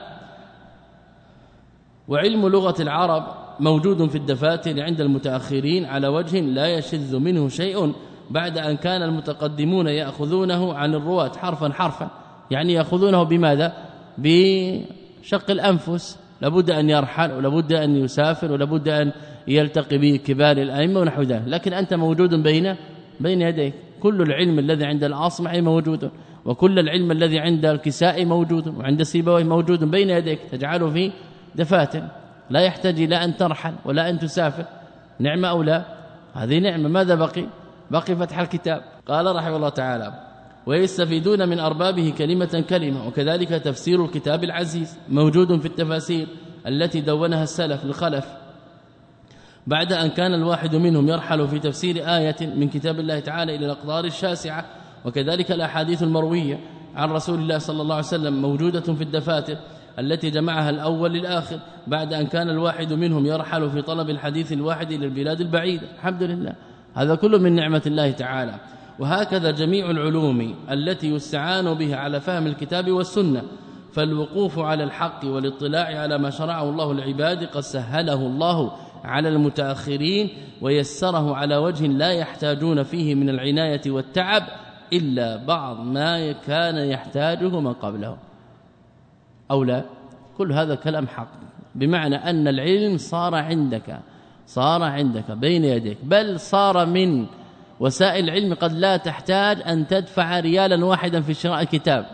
S2: وعلم لغة العرب موجود في الدفاتر عند المتأخرين على وجه لا يشذ منه شيء بعد أن كان المتقدمون يأخذونه عن الرواة حرفا حرفا. يعني يأخذونه بماذا؟ بشق الأنفس. لابد أن يرحل ولابد أن يسافر ولابد أن يلتقي به كبار الأئمة ونحو ذلك. لكن أنت موجود بين بين يديك. كل العلم الذي عند الأصمعي موجود وكل العلم الذي عند الكسائي موجود وعند سيبويه موجود بين يديك. تجعله في دفاتر. لا يحتاج إلى أن ترحل ولا أن تسافر. نعمة أو لا؟ هذه نعمة. ماذا بقي؟ بقي فتح الكتاب. قال رحمه الله تعالى ويستفيدون من أربابه كلمة كلمة وكذلك تفسير الكتاب العزيز موجود في التفاسير التي دونها السلف الخلف بعد أن كان الواحد منهم يرحل في تفسير آية من كتاب الله تعالى إلى الأقدار الشاسعة وكذلك الأحاديث المروية عن رسول الله صلى الله عليه وسلم موجودة في الدفاتر التي جمعها الأول للآخر بعد أن كان الواحد منهم يرحل في طلب الحديث الواحد إلى البلاد البعيدة. الحمد لله. هذا كله من نعمة الله تعالى. وهكذا جميع العلوم التي يستعان بها على فهم الكتاب والسنة فالوقوف على الحق والاطلاع على ما شرعه الله العباد قد سهله الله على المتأخرين ويسره على وجه لا يحتاجون فيه من العناية والتعب إلا بعض ما كان يحتاجه من قبله. أو لا؟ كل هذا كلام حق. بمعنى أن العلم صار عندك صار عندك بين يديك. بل صار من وسائل العلم قد لا تحتاج أن تدفع ريالا واحدا في شراء كتاب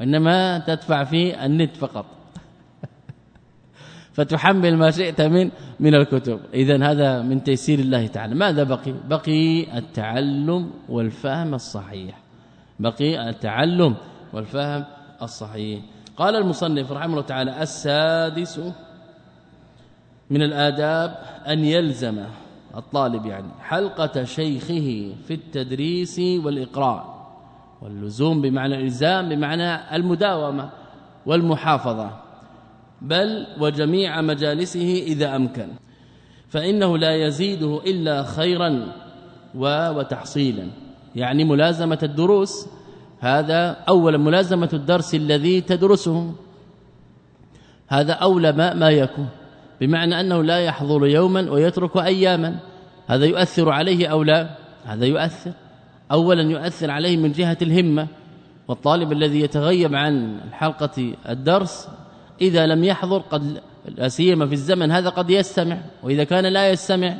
S2: وإنما تدفع في النت فقط. فتحمل ما شئت من من الكتب. اذا هذا من تيسير الله تعالى. ماذا بقي؟ بقي التعلم والفهم الصحيح. بقي التعلم والفهم الصحيح. قال المصنف رحمه الله تعالى السادس من الآداب أن يلزم الطالب يعني حلقة شيخه في التدريس والإقراء واللزوم بمعنى الإلزام بمعنى المداومة والمحافظة بل وجميع مجالسه إذا أمكن فإنه لا يزيده إلا خيرا وتحصيلا يعني ملازمة الدروس هذا اولا ملازمة الدرس الذي تدرسه. هذا أولى ما ما يكون بمعنى أنه لا يحضر يوما ويترك اياما. هذا يؤثر عليه أو لا؟ هذا يؤثر. اولا يؤثر عليه من جهة الهمة والطالب الذي يتغيب عن حلقة الدرس إذا لم يحضر قد لا سيما في الزمن هذا قد يستمع وإذا كان لا يستمع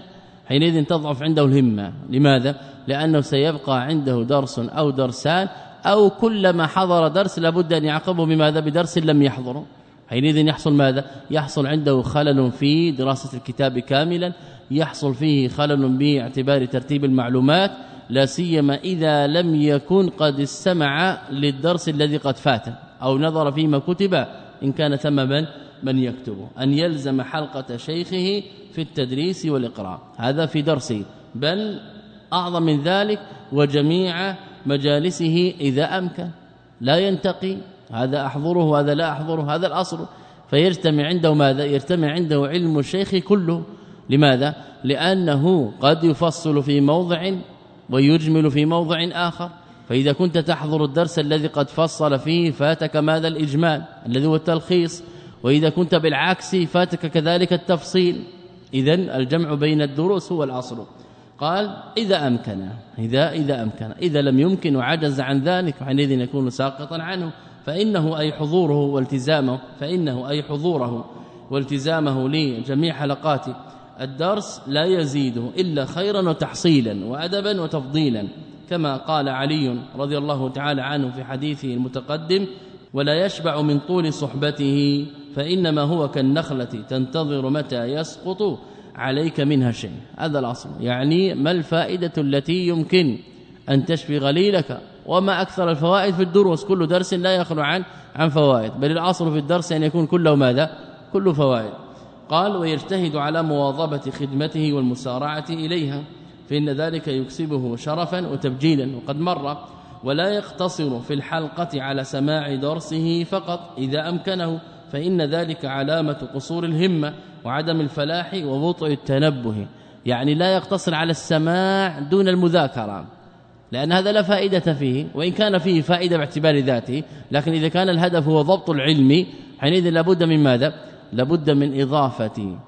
S2: حينئذ تضعف عنده الهمة. لماذا؟ لأنه سيبقى عنده درس أو درسان أو كلما حضر درس لابد أن يعقبه بماذا بدرس لم يحضره حينئذ يحصل ماذا؟ يحصل عنده خلل في دراسة الكتاب كاملا يحصل فيه خلل باعتبار ترتيب المعلومات لا سيما إذا لم يكن قد استمع للدرس الذي قد فات أو نظر فيما كتب إن كان ثم من؟ من يكتبه أن يلزم حلقة شيخه في التدريس والإقراء. هذا في درسه. بل أعظم من ذلك وجميع مجالسه إذا أمكن. لا ينتقي. هذا أحضره وهذا لا أحضره هذا الأصل. فيجتمع عنده ماذا؟ يجتمع عنده علم الشيخ كله. لماذا؟ لأنه قد يفصل في موضع ويجمل في موضع آخر. فإذا كنت تحضر الدرس الذي قد فصل فيه فاتك ماذا؟ الإجمال الذي هو التلخيص. وإذا كنت بالعكس فاتك كذلك التفصيل. اذا الجمع بين الدروس هو الأصل. قال إذا أمكن إذا إذا أمكن. إذا لم يمكن وعجز عن ذلك فحينئذ يكون ساقطا عنه. فإنه أي حضوره والتزامه فإنه أي حضوره والتزامه لجميع حلقات الدرس لا يزيده إلا خيرا وتحصيلا وادبا وتفضيلا. كما قال علي رضي الله تعالى عنه في حديثه المتقدم ولا يشبع من طول صحبته فإنما هو كالنخلة تنتظر متى يسقط. عليك منها شيء. هذا الأصل. يعني ما الفائدة التي يمكن أن تشفي غليلك؟ وما أكثر الفوائد في الدروس؟ كل درس لا يخلو عن عن فوائد. بل الأصل في الدرس أن يكون كله ماذا؟ كل فوائد. قال ويجتهد على مواظبة خدمته والمسارعة إليها فإن ذلك يكسبه شرفا وتبجيلا. وقد مر ولا يقتصر في الحلقة على سماع درسه فقط إذا أمكنه فإن ذلك علامة قصور الهمة. وعدم الفلاح وبطء التنبه. يعني لا يقتصر على السماع دون المذاكرة. لأن هذا لا فائدة فيه وإن كان فيه فائدة باعتبار ذاته. لكن إذا كان الهدف هو ضبط العلم حينئذ لابد من ماذا؟ لابد من إضافة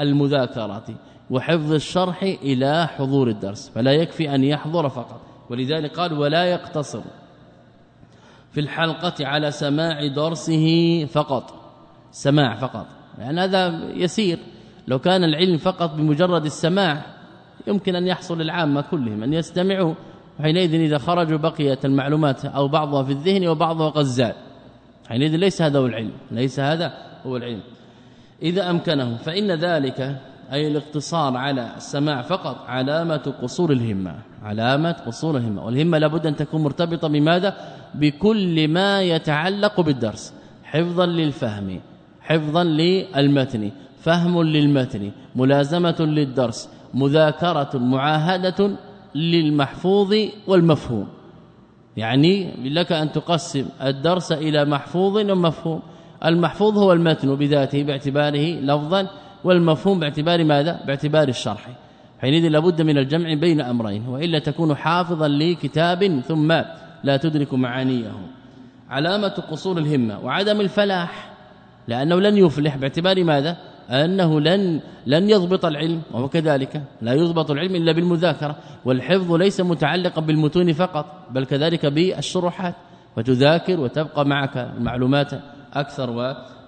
S2: المذاكرة وحفظ الشرح إلى حضور الدرس. فلا يكفي أن يحضر فقط. ولذلك قال ولا يقتصر في الحلقة على سماع درسه فقط. سماع فقط. يعني هذا يسير. لو كان العلم فقط بمجرد السماع يمكن أن يحصل العامه كلهم أن يستمعوا حينئذ إذا خرجوا بقيت المعلومات أو بعضها في الذهن وبعضها قد حينئذ ليس هذا هو العلم ليس هذا هو العلم. إذا أمكنه فإن ذلك أي الاقتصار على السماع فقط علامة قصور الهمة علامة قصور الهمة. والهمة لابد أن تكون مرتبطة بماذا؟ بكل ما يتعلق بالدرس حفظا للفهم حفظا للمتن فهم للمتن ملازمة للدرس مذاكرة معاهدة للمحفوظ والمفهوم. يعني لك أن تقسم الدرس إلى محفوظ ومفهوم. المحفوظ هو المتن بذاته باعتباره لفظا والمفهوم باعتبار ماذا؟ باعتبار الشرح. حينئذ لابد من الجمع بين أمرين وإلا تكون حافظا لكتاب ثم لا تدرك معانيه. علامة قصور الهمة وعدم الفلاح. لأنه لن يفلح. باعتبار ماذا؟ أنه لن لن يضبط العلم وهو كذلك. لا يضبط العلم إلا بالمذاكرة والحفظ ليس متعلقا بالمتون فقط بل كذلك بالشروحات. وتذاكر وتبقى معك المعلومات أكثر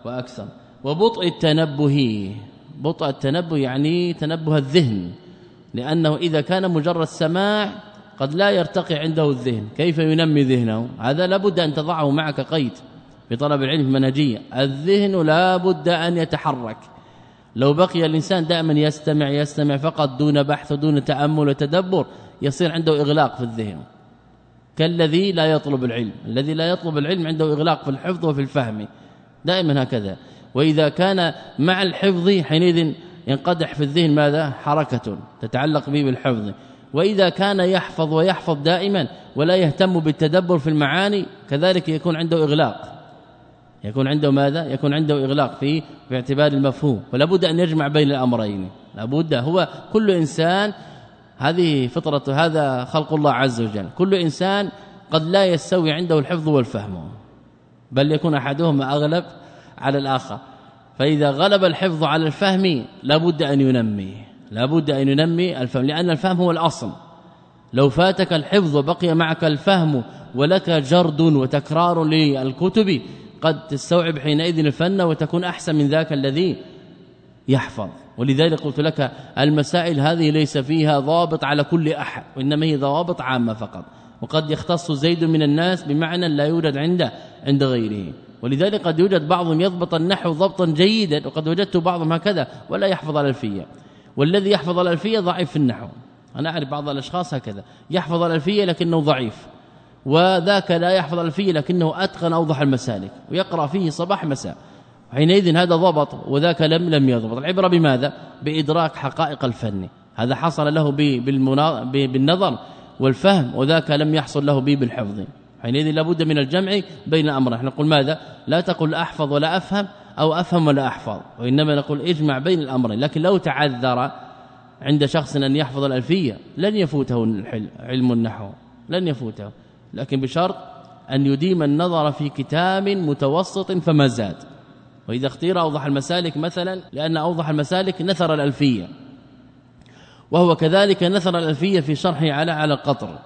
S2: وأكثر. وبطء التنبه بطء التنبه يعني تنبه الذهن لأنه إذا كان مجرد سماع قد لا يرتقي عنده الذهن. كيف ينمي ذهنه؟ هذا لابد أن تضعه معك قيد. في طلب العلم منهجيه الذهن لابد أن يتحرك. لو بقي الإنسان دائما يستمع يستمع فقط دون بحث دون تأمل وتدبر يصير عنده إغلاق في الذهن. كالذي لا يطلب العلم. الذي لا يطلب العلم عنده إغلاق في الحفظ وفي الفهم. دائما هكذا. وإذا كان مع الحفظ حينئذ ينقدح في الذهن ماذا؟ حركة تتعلق به بالحفظ. وإذا كان يحفظ ويحفظ دائما ولا يهتم بالتدبر في المعاني كذلك يكون عنده إغلاق. يكون عنده ماذا؟ يكون عنده إغلاق في في اعتبار المفهوم ولا بد أن يجمع بين الأمرين. لابد هو كل إنسان هذه فطرة هذا خلق الله عز وجل. كل إنسان قد لا يستوي عنده الحفظ والفهم بل يكون أحدهما أغلب على الآخر. فإذا غلب الحفظ على الفهم لابد أن ينمي. لابد أن ينمي الفهم لأن الفهم هو الأصل. لو فاتك الحفظ وبقي معك الفهم ولك جرد وتكرار للكتب قد تستوعب حينئذ الفن وتكون أحسن من ذاك الذي يحفظ. ولذلك قلت لك المسائل هذه ليس فيها ضابط على كل أحد وإنما هي ضوابط عامة فقط. وقد يختص زيد من الناس بمعنى لا يوجد عنده عند غيره. ولذلك قد يوجد بعضهم يضبط النحو ضبطا جيدا وقد وجدت بعضهم هكذا ولا يحفظ الألفية. والذي يحفظ الألفية ضعيف في النحو. أنا أعرف بعض الأشخاص هكذا يحفظ الألفية لكنه ضعيف. وذاك لا يحفظ الالفيه لكنه أتقن أوضح المسالك ويقرأ فيه صباح مساء. حينئذ هذا ضبط وذاك لم لم يضبط. العبرة بماذا؟ بإدراك حقائق الفن. هذا حصل له بالنظر والفهم وذاك لم يحصل له به بالحفظ. حينئذ لابد من الجمع بين الامرين إحنا نقول ماذا؟ لا تقل أحفظ ولا أفهم أو أفهم ولا أحفظ وإنما نقول اجمع بين الأمرين. لكن لو تعذر عند شخص أن يحفظ الألفية لن يفوته علم النحو لن يفوته. لكن بشرط أن يديم النظر في كتاب متوسط فما زاد. وإذا اختير أوضح المسالك مثلا لأن أوضح المسالك نثر الألفية. وهو كذلك نثر الألفية في شرحه على على القطر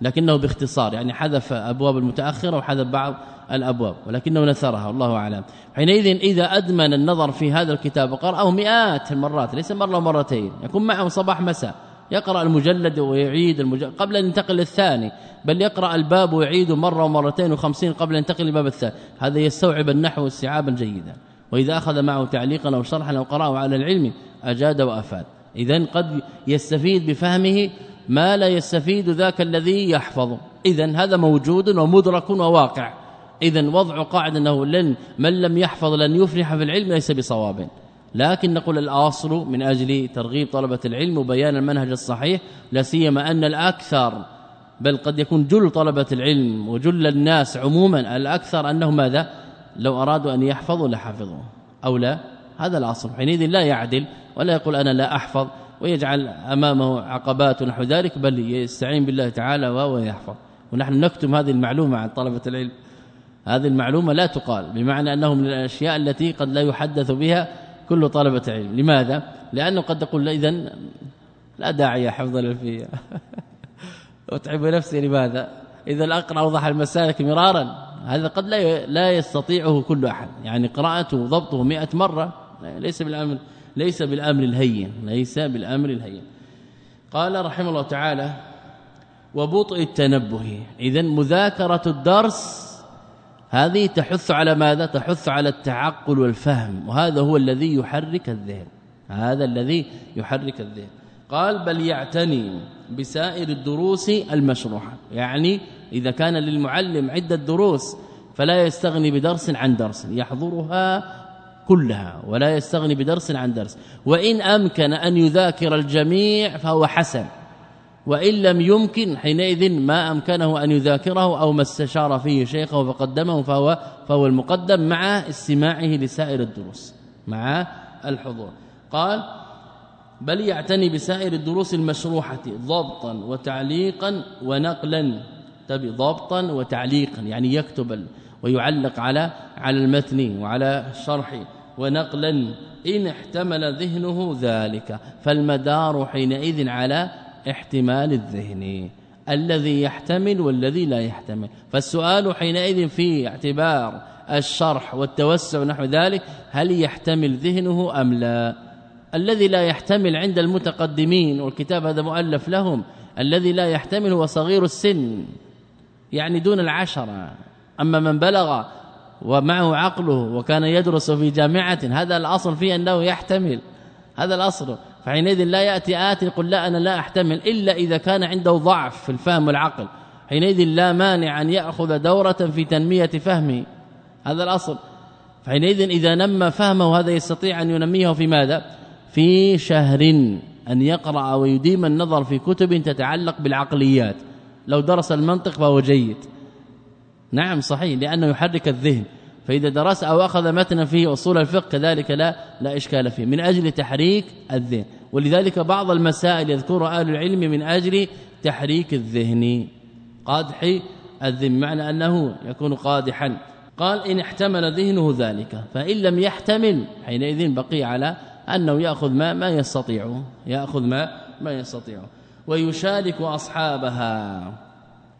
S2: لكنه باختصار يعني حذف أبواب المتأخرة وحذف بعض الأبواب ولكنه نثرها الله أعلم. حينئذ إذا أدمن النظر في هذا الكتاب وقرأه مئات المرات ليس مرة مرتين يكون معه صباح مساء. يقرأ المجلد ويعيد المجلد قبل أن ينتقل للثاني بل يقرأ الباب ويعيده مرة ومرتين وخمسين قبل أن ينتقل للباب الثاني. هذا يستوعب النحو استيعابا جيدا. وإذا أخذ معه تعليقا أو شرحا أو قرأه على العلم أجاد وأفاد. اذا قد يستفيد بفهمه ما لا يستفيد ذاك الذي يحفظه. اذا هذا موجود ومدرك وواقع. اذا وضع قاعدة أنه لن من لم يحفظ لن يفلح في العلم ليس بصواب. لكن نقول الاصل من أجل ترغيب طلبة العلم وبيان المنهج الصحيح لا سيما أن الأكثر بل قد يكون جل طلبة العلم وجل الناس عموما الأكثر انه ماذا؟ لو أرادوا أن يحفظوا لحفظوا أو لا هذا الاصل حينئذ لا يعدل ولا يقول أنا لا أحفظ ويجعل أمامه عقبات ونحو ذلك بل يستعين بالله تعالى وهو يحفظ. ونحن نكتم هذه المعلومة عن طلبة العلم. هذه المعلومة لا تقال بمعنى أنه من الأشياء التي قد لا يحدث بها كل طلبه علم. لماذا؟ لأنه قد تقول اذا لا داعي حفظ الألفية. وتعب نفسي لماذا؟ إذا الأقرأ أوضح المسالك مرارا. هذا قد لا لا يستطيعه كل أحد. يعني قراءته وضبطه 100 مرة ليس بالأمر ليس بالأمر الهين ليس بالأمر الهين. قال رحمه الله تعالى وبطء التنبه. اذا مذاكرة الدرس هذه تحث على ماذا؟ تحث على التعقل والفهم. وهذا هو الذي يحرك الذهن. هذا الذي يحرك الذهن. قال بل يعتني بسائر الدروس المشروحة. يعني إذا كان للمعلم عدة دروس فلا يستغني بدرس عن درس. يحضرها كلها ولا يستغني بدرس عن درس. وإن أمكن أن يذاكر الجميع فهو حسن. وإن لم يمكن حينئذ ما أمكنه أن يذاكره أو ما استشار فيه شيخه فقدمه فهو فهو المقدم مع استماعه لسائر الدروس مع الحضور. قال بل يعتني بسائر الدروس المشروحة ضبطا وتعليقا ونقلا. تبي ضبطا وتعليقا يعني يكتب ويعلق على على المتن وعلى الشرح ونقلا. إن احتمل ذهنه ذلك فالمدار حينئذ على احتمال الذهن الذي يحتمل والذي لا يحتمل. فالسؤال حينئذ في اعتبار الشرح والتوسع نحو ذلك هل يحتمل ذهنه أم لا؟ الذي لا يحتمل عند المتقدمين والكتاب هذا مؤلف لهم الذي لا يحتمل هو صغير السن يعني دون العشرة. أما من بلغ ومعه عقله وكان يدرس في جامعة هذا الأصل فيه أنه يحتمل هذا الأصل. فحينئذ لا يأتي آت يقول لا أنا لا أحتمل إلا إذا كان عنده ضعف في الفهم والعقل. حينئذ لا مانع أن يأخذ دورة في تنمية فهمه. هذا الأصل. فحينئذ إذا نمى فهمه هذا يستطيع أن ينميه في ماذا؟ في شهر أن يقرأ ويديم النظر في كتب تتعلق بالعقليات. لو درس المنطق فهو جيد. نعم صحيح لأنه يحرك الذهن. فإذا درس أو أخذ متنا فيه أصول الفقه كذلك لا لا إشكال فيه. من أجل تحريك الذهن. ولذلك بعض المسائل يذكرها أهل العلم من أجل تحريك الذهن. قدح الذم معنى أنه يكون قادحا. قال إن احتمل ذهنه ذلك فإن لم يحتمل حينئذ بقي على أنه يأخذ ما ما يستطيع يأخذ ما ما يستطيع ويشارك أصحابها.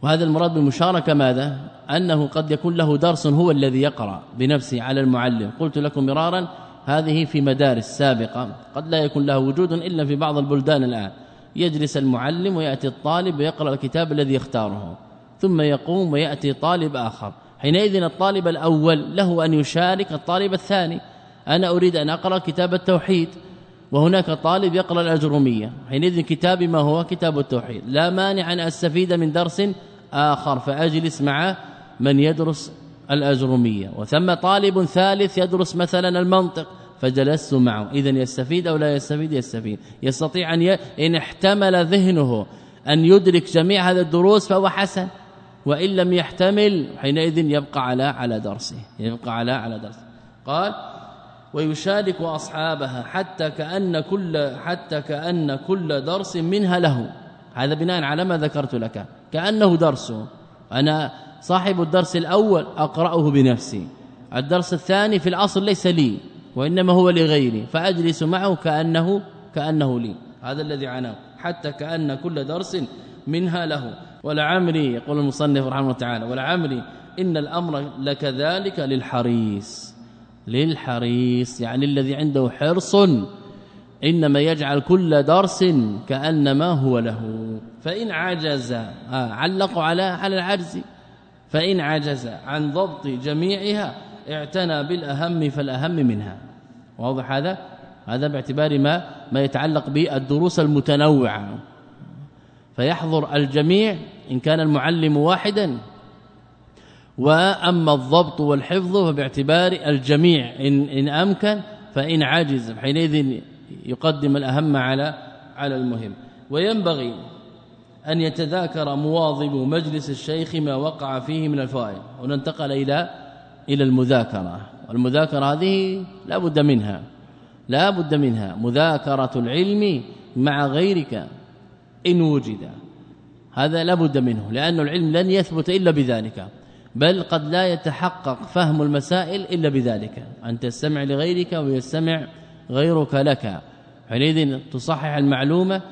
S2: وهذا المراد بالمشاركة ماذا؟ أنه قد يكون له درس هو الذي يقرأ بنفسه على المعلم. قلت لكم مرارا هذه في مدارس سابقة قد لا يكون له وجود إلا في بعض البلدان الآن. يجلس المعلم ويأتي الطالب ويقرأ الكتاب الذي يختاره ثم يقوم ويأتي طالب آخر. حينئذ الطالب الأول له أن يشارك الطالب الثاني. أنا أريد أن أقرأ كتاب التوحيد وهناك طالب يقرأ الأجرومية حينئذ كتابي ما هو؟ كتاب التوحيد. لا مانع أن أستفيد من درس آخر فأجلس مع من يدرس الأجرومية وثم طالب ثالث يدرس مثلا المنطق فجلست معه. اذا يستفيد أو لا يستفيد؟ يستفيد. يستطيع أن ي... إن احتمل ذهنه أن يدرك جميع هذه الدروس فهو حسن. وإن لم يحتمل حينئذ يبقى على على درسه. يبقى على على درسه. قال ويشارك أصحابها حتى كأن كل حتى كأن كل درس منها له. هذا بناء على ما ذكرت لك. كأنه درسه أنا صاحب الدرس الأول أقرأه بنفسي. الدرس الثاني في الأصل ليس لي وإنما هو لغيري فأجلس معه كأنه كأنه لي. هذا الذي عناه حتى كأن كل درس منها له. ولعمري يقول المصنف رحمه الله تعالى ولعمري إن الأمر لكذلك للحريص. للحريص يعني الذي عنده حرص إنما يجعل كل درس كأنما هو له. فإن عجز آه علقوا على على العجز. فإن عجز عن ضبط جميعها اعتنى بالأهم فالأهم منها. واضح هذا؟ هذا باعتبار ما ما يتعلق بالدروس المتنوعة. فيحضر الجميع إن كان المعلم واحدا. وأما الضبط والحفظ فباعتبار الجميع إن إن أمكن فإن عجز. حينئذ يقدم الأهم على على المهم. وينبغي أن يتذاكر مواظب مجلس الشيخ ما وقع فيه من الفوائد وننتقل إلى إلى المذاكرة. والمذاكرة هذه لا بد منها لا بد منها. مذاكرة العلم مع غيرك إن وجد. هذا لا بد منه لأن العلم لن يثبت إلا بذلك بل قد لا يتحقق فهم المسائل إلا بذلك. أن تستمع لغيرك ويستمع غيرك لك. حينئذ تصحح المعلومة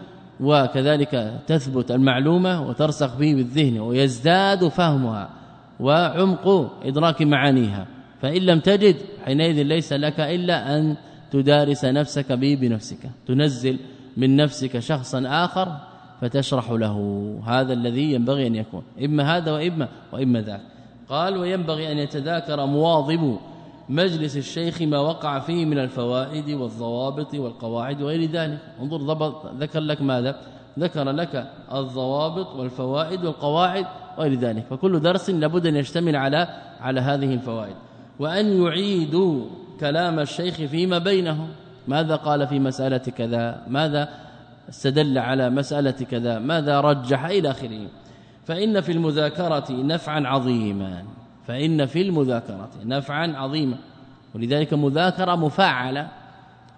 S2: وكذلك تثبت المعلومة وترسخ به بالذهن ويزداد فهمها وعمق إدراك معانيها. فإن لم تجد حينئذ ليس لك إلا أن تدارس نفسك به بنفسك. تنزل من نفسك شخصا آخر فتشرح له. هذا الذي ينبغي أن يكون. إما هذا وإما وإما ذاك. قال وينبغي أن يتذاكر مواظب مجلس الشيخ ما وقع فيه من الفوائد والضوابط والقواعد وغير ذلك. انظر ضبط ذكر لك ماذا؟ ذكر لك الضوابط والفوائد والقواعد وغير ذلك. فكل درس لابد أن يشتمل على على هذه الفوائد. وأن يعيدوا كلام الشيخ فيما بينهم. ماذا قال في مسألة كذا؟ ماذا استدل على مسألة كذا؟ ماذا رجح إلى آخره؟ فإن في المذاكرة نفعا عظيما. فإن في المذاكرة نفعا عظيما. ولذلك مذاكرة مفاعلة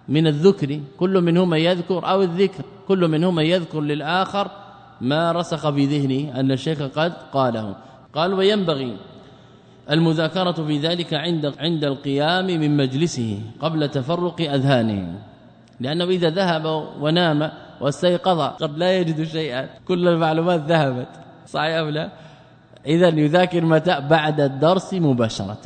S2: من الذكر كل منهما يذكر أو الذكر كل منهما يذكر للآخر ما رسخ في ذهنه أن الشيخ قد قاله. قال وينبغي المذاكرة في ذلك عند عند القيام من مجلسه قبل تفرق أذهانه. لأنه إذا ذهب ونام واستيقظ قد لا يجد شيئا. كل المعلومات ذهبت صحيح أم لا؟ إذا يذاكر متى؟ بعد الدرس مباشرة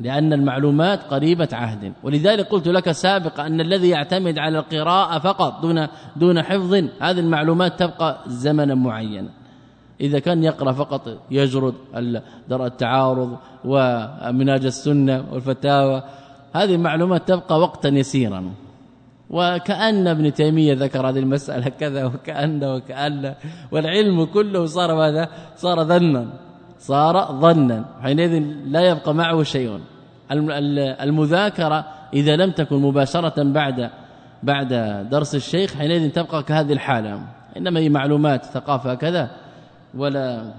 S2: لأن المعلومات قريبة عهد. ولذلك قلت لك سابقا أن الذي يعتمد على القراءة فقط دون دون حفظ هذه المعلومات تبقى زمنا معينا. إذا كان يقرأ فقط يجرد درء التعارض ومناج السنة والفتاوى هذه المعلومات تبقى وقتا يسيرا. وكأن ابن تيمية ذكر هذه المسألة كذا وكأن وكأن والعلم كله صار ماذا؟ صار ظنا صار ظنا حينئذ لا يبقى معه شيء. المذاكرة إذا لم تكن مباشرة بعد بعد درس الشيخ حينئذ تبقى كهذه الحالة. إنما هي معلومات ثقافة كذا ولا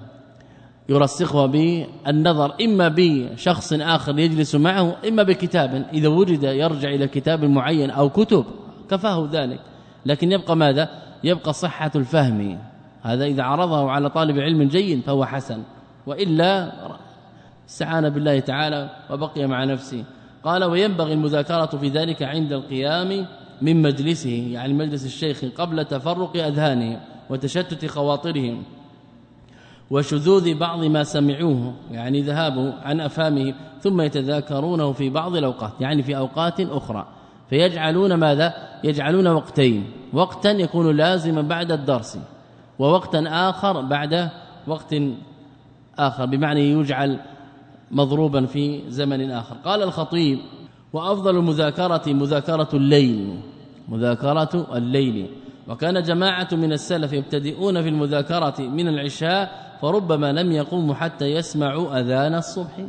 S2: يرسخها بالنظر. إما بشخص آخر يجلس معه إما بكتاب. إذا وجد يرجع إلى كتاب معين أو كتب كفاه ذلك. لكن يبقى ماذا؟ يبقى صحة الفهم. هذا إذا عرضه على طالب علم جيد فهو حسن. وإلا استعان بالله تعالى وبقي مع نفسه. قال وينبغي المذاكرة في ذلك عند القيام من مجلسه يعني مجلس الشيخ قبل تفرق اذهانهم وتشتت خواطرهم وشذوذ بعض ما سمعوه يعني ذهابه عن أفهامه ثم يتذاكرونه في بعض الأوقات يعني في أوقات أخرى. فيجعلون ماذا؟ يجعلون وقتين. وقتا يكون لازما بعد الدرس ووقتا آخر بعد وقت آخر بمعنى يجعل مضروبا في زمن آخر. قال الخطيب وأفضل المذاكرة مذاكرة الليل مذاكرة الليل. وكان جماعة من السلف يبتدئون في المذاكرة من العشاء فربما لم يقوموا حتى يسمعوا أذان الصبح.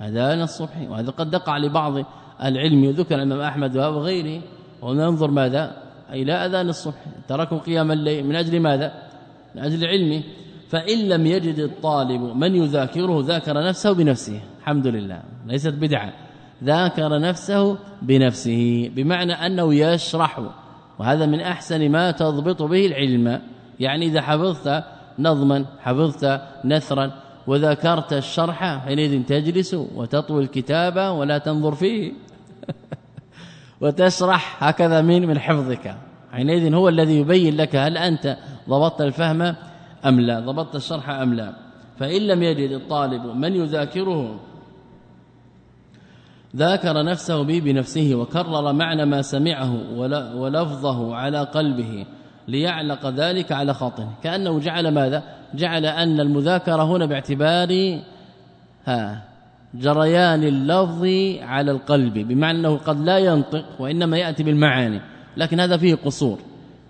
S2: أذان الصبح. وهذا قد دقع لبعض العلم ذكر الإمام أحمد وغيره وننظر ماذا؟ إلى أذان الصبح. تركوا قيام الليل. من أجل ماذا؟ من أجل علمه. فإن لم يجد الطالب من يذاكره ذاكر نفسه بنفسه. الحمد لله. ليست بدعة. ذاكر نفسه بنفسه. بمعنى أنه يشرح. وهذا من أحسن ما تضبط به العلم. يعني إذا حفظت نظما حفظت نثرا وذكرت الشرح حينئذ تجلس وتطوي الكتاب ولا تنظر فيه. وتشرح هكذا من من حفظك. حينئذ هو الذي يبين لك هل أنت ضبطت الفهم أم لا؟ ضبطت الشرح أم لا؟ فإن لم يجد الطالب من يذاكره ذاكر نفسه به بنفسه وكرر معنى ما سمعه ولفظه على قلبه ليعلق ذلك على خاطره كأنه جعل ماذا؟ جعل أن المذاكرة هنا باعتبار ها جريان اللفظ على القلب بمعنى أنه قد لا ينطق وإنما يأتي بالمعاني لكن هذا فيه قصور.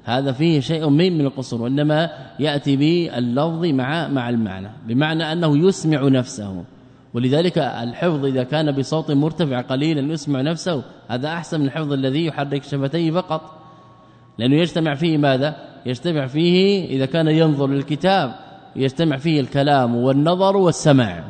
S2: هذا فيه شيء من من القصور وإنما يأتي باللفظ مع مع المعنى بمعنى أنه يسمع نفسه. ولذلك الحفظ إذا كان بصوت مرتفع قليلا يسمع نفسه هذا أحسن من الحفظ الذي يحرك شفتيه فقط. لأنه يجتمع فيه ماذا؟ يجتمع فيه إذا كان ينظر للكتاب يجتمع فيه الكلام والنظر والسماع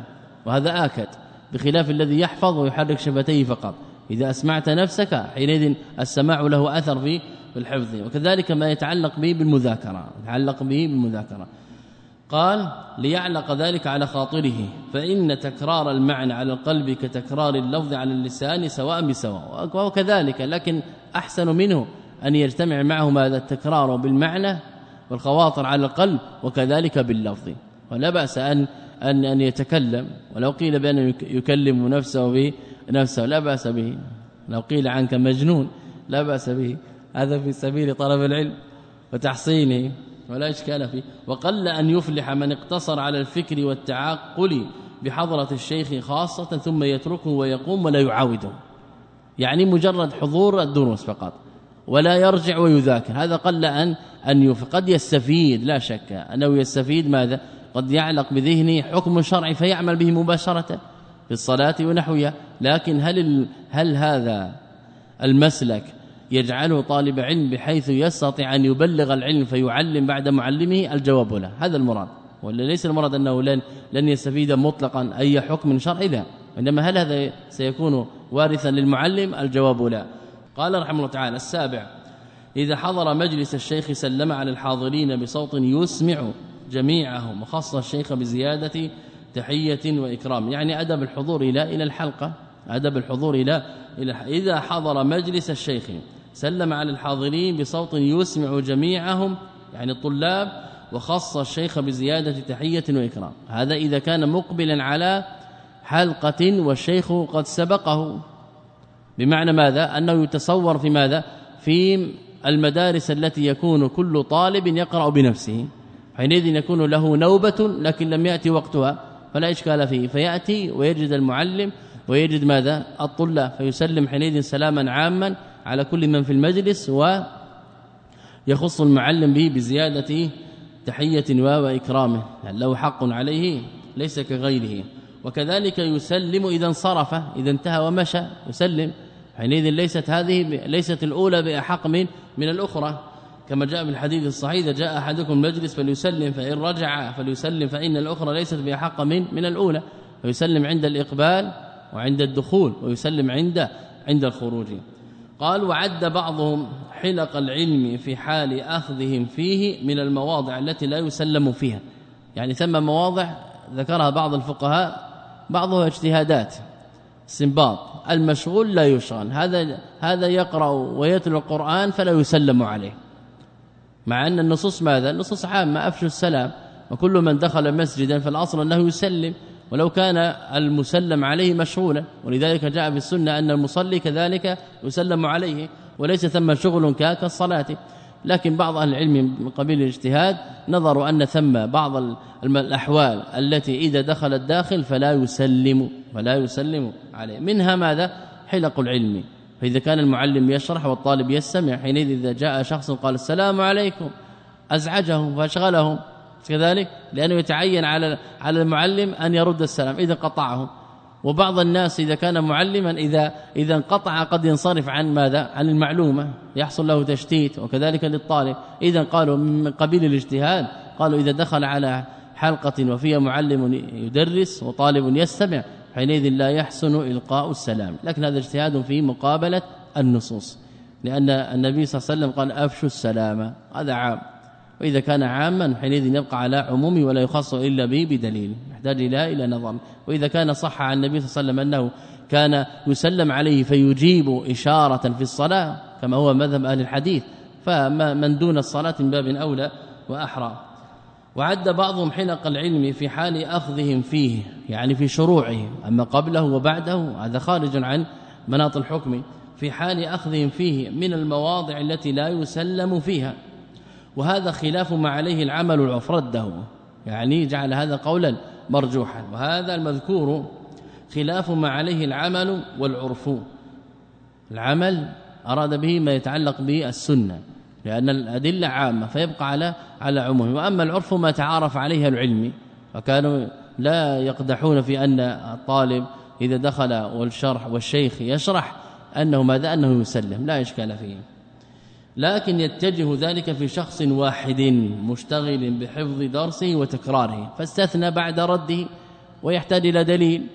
S2: وهذا آكد بخلاف الذي يحفظ ويحرك شفتيه فقط. إذا أسمعت نفسك حينئذ السماع له أثر في الحفظ. وكذلك ما يتعلق به بالمذاكرة يتعلق به بالمذاكرة. قال ليعلق ذلك على خاطره فإن تكرار المعنى على القلب كتكرار اللفظ على اللسان سواء بسواء. وكذلك لكن أحسن منه أن يجتمع معه ماذا التكرار بالمعنى والخواطر على القلب وكذلك باللفظ. ولا بأس أن أن أن يتكلم. ولو قيل بانه يكلم نفسه بنفسه لا بأس به. لو قيل عنك مجنون لا بأس به. هذا في سبيل طلب العلم وتحصينه ولا إشكال فيه. وقل أن يفلح من اقتصر على الفكر والتعقل بحضرة الشيخ خاصة ثم يتركه ويقوم ولا يعاوده. يعني مجرد حضور الدروس فقط ولا يرجع ويذاكر. هذا قل أن أن قد يستفيد لا شك. أنه يستفيد ماذا؟ قد يعلق بذهنه حكم شرعي فيعمل به مباشرة في الصلاة ونحوها. لكن هل هل هذا المسلك يجعله طالب علم بحيث يستطيع أن يبلغ العلم فيعلم بعد معلمه الجواب لا هذا المراد. ولا ليس المراد أنه لن لن يستفيد مطلقا أي حكم شرعي لا. إنما هل هذا سيكون وارثا للمعلم؟ الجواب لا. قال رحمه الله تعالى السابع إذا حضر مجلس الشيخ سلم على الحاضرين بصوت يسمع جميعهم وخص الشيخ بزيادة تحية وإكرام. يعني أدب الحضور إلى إلى الحلقة. أدب الحضور إلى إلى إذا حضر مجلس الشيخ سلم على الحاضرين بصوت يسمع جميعهم يعني الطلاب وخص الشيخ بزيادة تحية وإكرام. هذا إذا كان مقبلا على حلقة والشيخ قد سبقه. بمعنى ماذا؟ أنه يتصور في ماذا؟ في المدارس التي يكون كل طالب يقرأ بنفسه. حينئذ يكون له نوبة لكن لم يأتي وقتها فلا إشكال فيه. فيأتي ويجد المعلم ويجد ماذا؟ الطلاب. فيسلم حينئذ سلاما عاما على كل من في المجلس ويخص المعلم به بزيادة تحية وإكرامه. له حق عليه؟ ليس كغيره. وكذلك يسلم إذا انصرف إذا انتهى ومشى يسلم. حينئذ ليست هذه ليست الأولى بأحق من من الأخرى. كما جاء في الحديث الصحيح إذا جاء أحدكم مجلس فليسلم فإن رجع فليسلم فإن الأخرى ليست بأحق من من الأولى. فيسلم عند الإقبال وعند الدخول ويسلم عند عند الخروج. قال وعد بعضهم حلق العلم في حال أخذهم فيه من المواضع التي لا يسلم فيها. يعني ثم مواضع ذكرها بعض الفقهاء بعضها اجتهادات استنباط المشغول لا يشغل هذا هذا يقرأ ويتلو القرآن فلا يسلم عليه. مع أن النصوص ماذا؟ النصوص عامة أفشوا السلام وكل من دخل مسجدا فالأصل أنه يسلم. ولو كان المسلم عليه مشغولا ولذلك جاء في السنة أن المصلي كذلك يسلم عليه وليس ثم شغل كالصلاة. لكن بعض أهل العلم من قبيل الاجتهاد نظروا أن ثم بعض الأحوال التي إذا دخل الداخل فلا يسلم فلا يسلم عليه. منها ماذا؟ حلق العلم. فإذا كان المعلم يشرح والطالب يستمع حينئذ إذا جاء شخص قال السلام عليكم أزعجهم فأشغلهم. كذلك؟ لأنه يتعين على على المعلم أن يرد السلام إذا قطعه وبعض الناس إذا كان معلما إذا إذا انقطع قد ينصرف عن ماذا؟ عن المعلومة يحصل له تشتيت وكذلك للطالب. إذا قالوا من قبيل الاجتهاد قالوا إذا دخل على حلقة وفيها معلم يدرس وطالب يستمع حينئذ لا يحسن إلقاء السلام. لكن هذا اجتهاد في مقابلة النصوص. لأن النبي صلى الله عليه وسلم قال أفشوا السلام هذا عام. وإذا كان عاما حينئذ يبقى على عمومه ولا يخص إلا به بدليل. يحتاج إلى إلى نظام. وإذا كان صح عن النبي صلى الله عليه وسلم أنه كان يسلم عليه فيجيب إشارة في الصلاة كما هو مذهب أهل الحديث. فما من دون الصلاة من باب أولى وأحرى. وعد بعضهم حلق العلم في حال أخذهم فيه يعني في شروعه. أما قبله وبعده هذا خارج عن مناط الحكم. في حال أخذهم فيه من المواضع التي لا يسلم فيها. وهذا خلاف ما عليه العمل العرف رده يعني جعل هذا قولا مرجوحا. وهذا المذكور خلاف ما عليه العمل والعرف. العمل أراد به ما يتعلق بالسنه لأن الأدلة عامة فيبقى على على عمومه. وأما العرف ما تعارف عليه العلم فكانوا لا يقدحون في أن الطالب إذا دخل والشرح والشيخ يشرح أنه ماذا؟ أنه يسلم. لا إشكال فيه. لكن يتجه ذلك في شخص واحد مشتغل بحفظ درسه وتكراره فاستثنى بعد رده ويحتاج إلى دليل.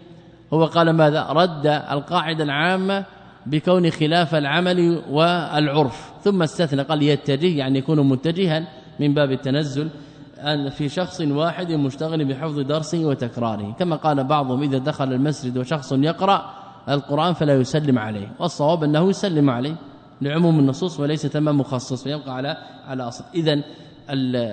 S2: هو قال ماذا؟ رد القاعدة العامة بكون خلاف العمل والعرف. ثم استثنى قال يتجه يعني يكون متجها من باب التنزل أن في شخص واحد مشتغل بحفظ درسه وتكراره. كما قال بعضهم إذا دخل المسجد وشخص يقرأ القرآن فلا يسلم عليه والصواب أنه يسلم عليه. لعموم النصوص وليس تمام مخصص فيبقى على على أصل. اذا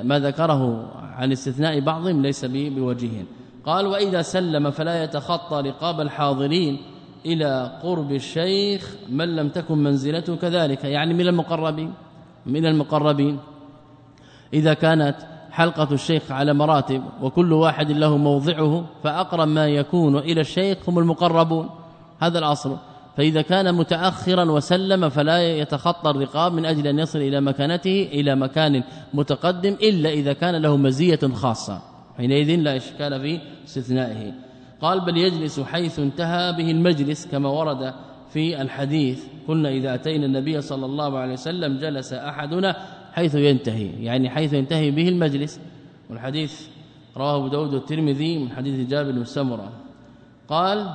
S2: ما ذكره عن استثناء بعضهم ليس بوجهه قال وإذا سلم فلا يتخطى رقاب الحاضرين إلى قرب الشيخ من لم تكن منزلته كذلك يعني من المقربين من المقربين. إذا كانت حلقة الشيخ على مراتب وكل واحد له موضعه فأقرب ما يكون إلى الشيخ هم المقربون. هذا الأصل. فإذا كان متأخرا وسلم فلا يتخطى الرقاب من أجل أن يصل إلى مكانته إلى مكان متقدم إلا إذا كان له مزية خاصة. حينئذ لا إشكال في استثنائه. قال بل يجلس حيث انتهى به المجلس كما ورد في الحديث. قلنا إذا أتينا النبي صلى الله عليه وسلم جلس أحدنا حيث ينتهي. يعني حيث ينتهي به المجلس. والحديث رواه أبو داود والترمذي من حديث جابر بن سمرة. قال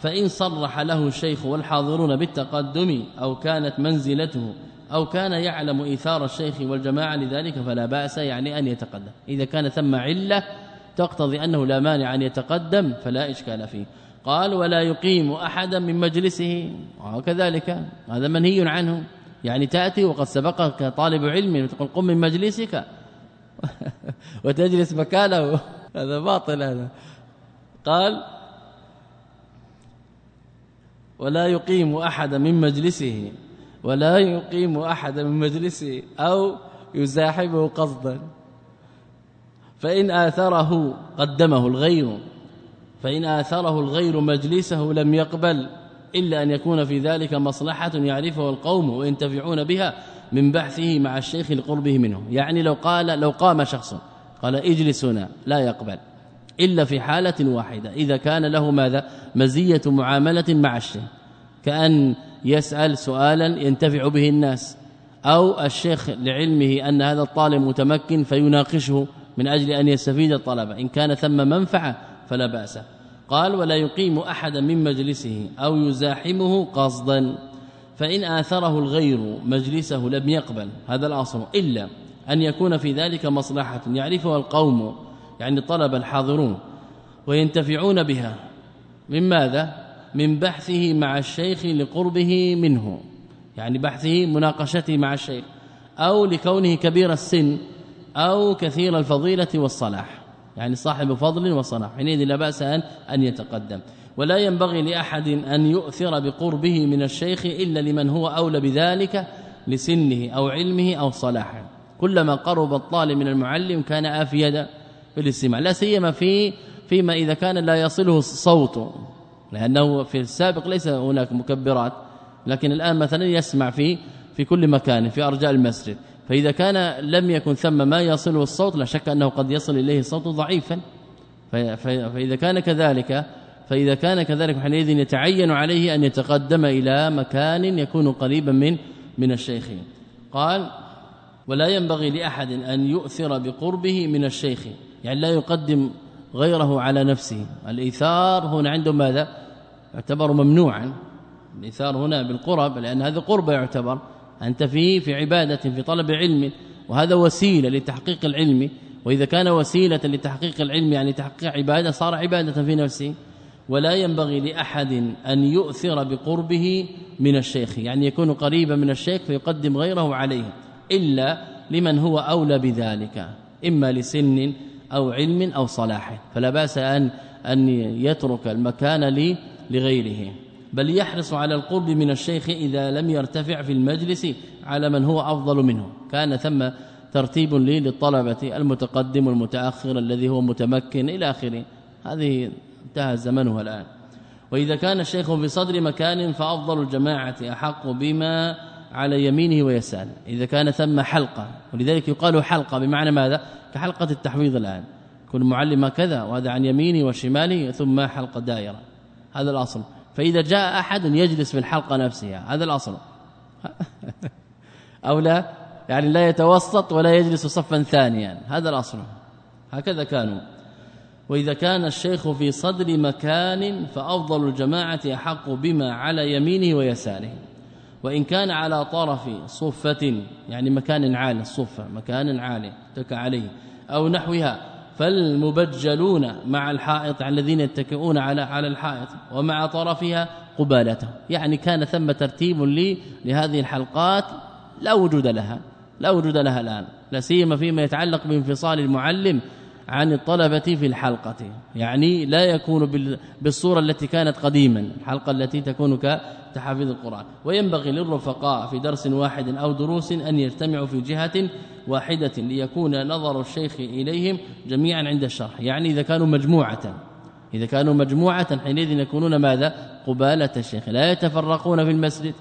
S2: فإن صرح له الشيخ والحاضرون بالتقدم أو كانت منزلته أو كان يعلم إيثار الشيخ والجماعة لذلك فلا بأس يعني أن يتقدم. إذا كان ثم علة تقتضي أنه لا مانع أن يتقدم فلا إشكال فيه. قال ولا يقيم أحدا من مجلسه. وكذلك هذا منهي عنه. يعني تأتي وقد سبقك طالب علم وتقول قم من مجلسك. وتجلس مكانه. هذا باطل هذا. قال ولا يقيم أحد من مجلسه ولا يقيم أحد من مجلسه أو يزاحمه قصدا. فإن آثره قدمه الغير فإن آثره الغير مجلسه لم يقبل إلا أن يكون في ذلك مصلحة يعرفه القوم وينتفعون بها من بحثه مع الشيخ لقربه منه. يعني لو قال لو قام شخص قال اجلس هنا لا يقبل. إلا في حالة واحدة. إذا كان له ماذا؟ مزية معاملة مع الشيخ. كأن يسأل سؤالا ينتفع به الناس. أو الشيخ لعلمه أن هذا الطالب متمكن فيناقشه من أجل أن يستفيد الطلبة إن كان ثم منفعة فلا بأس. قال ولا يقيم أحدا من مجلسه أو يزاحمه قصدا. فإن آثره الغير مجلسه لم يقبل. هذا الأصل إلا أن يكون في ذلك مصلحة يعرفها القوم يعني طلب الحاضرون وينتفعون بها. من ماذا؟ من بحثه مع الشيخ لقربه منه يعني بحثه مناقشته مع الشيخ أو لكونه كبير السن أو كثير الفضيلة والصلاح يعني صاحب فضل وصلاح حينئذ لا بأس أن أن يتقدم. ولا ينبغي لأحد أن يؤثر بقربه من الشيخ إلا لمن هو أولى بذلك لسنه أو علمه أو صلاحه. كلما قرب الطالب من المعلم كان افيد في الاستماع. لا سيما في فيما إذا كان لا يصله الصوت لأنه في السابق ليس هناك مكبرات لكن الآن مثلا يسمع في في كل مكان في أرجاء المسجد. فإذا كان لم يكن ثم ما يصله الصوت لا شك أنه قد يصل إليه الصوت ضعيفا. فإذا كان كذلك فإذا كان كذلك حينئذ يتعين عليه أن يتقدم إلى مكان يكون قريبا من من الشيخ قال ولا ينبغي لأحد أن يؤثر بقربه من الشيخ. يعني لا يقدم غيره على نفسه. الإيثار هنا عنده ماذا؟ يعتبر ممنوعا. الإيثار هنا بالقرب لأن هذا قرب يعتبر. أنت فيه في عبادة في طلب علم وهذا وسيلة لتحقيق العلم. وإذا كان وسيلة لتحقيق العلم يعني تحقيق عبادة صار عبادة في نفسه. ولا ينبغي لأحد أن يؤثر بقربه من الشيخ. يعني يكون قريبا من الشيخ فيقدم غيره عليه. إلا لمن هو أولى بذلك. إما لسن أو علم أو صلاح. فلا بأس ان أن يترك المكان لغيره. بل يحرص على القرب من الشيخ إذا لم يرتفع في المجلس على من هو أفضل منه. كان ثم ترتيب لي للطلبة المتقدم والمتأخر الذي هو متمكن إلى آخره. هذه انتهى زمنها الآن. وإذا كان الشيخ في صدر مكان فأفضل الجماعة أحق بما على يمينه ويساره إذا كان ثم حلقة. ولذلك يقال حلقة. بمعنى ماذا؟ كحلقة التحفيظ الآن. كل معلم كذا وهذا عن يمينه وشماله ثم حلقة دائرة. هذا الأصل. فإذا جاء أحد يجلس في الحلقة نفسها هذا الأصل. أو لا؟ يعني لا يتوسط ولا يجلس صفا ثانيا. هذا الأصل. هكذا كانوا. وإذا كان الشيخ في صدر مكان فأفضل الجماعة أحق بما على يمينه ويساره. وإن كان على طرف صفة يعني مكان عالي الصفة مكان عالي تك عليه أو نحوها فالمبجلون مع الحائط الذين يتكئون على على الحائط ومع طرفها قبالته يعني كان ثم ترتيب لي لهذه الحلقات لا وجود لها لا وجود لها الآن. لا سيما فيما يتعلق بانفصال المعلم عن الطلبة في الحلقة. يعني لا يكون بالصورة التي كانت قديما الحلقة التي تكون كتحافظ القرآن. وينبغي للرفقاء في درس واحد أو دروس أن يجتمعوا في جهة واحدة ليكون نظر الشيخ إليهم جميعا عند الشرح. يعني إذا كانوا مجموعة. إذا كانوا مجموعة حينئذ يكونون ماذا؟ قبالة الشيخ. لا يتفرقون في المسجد.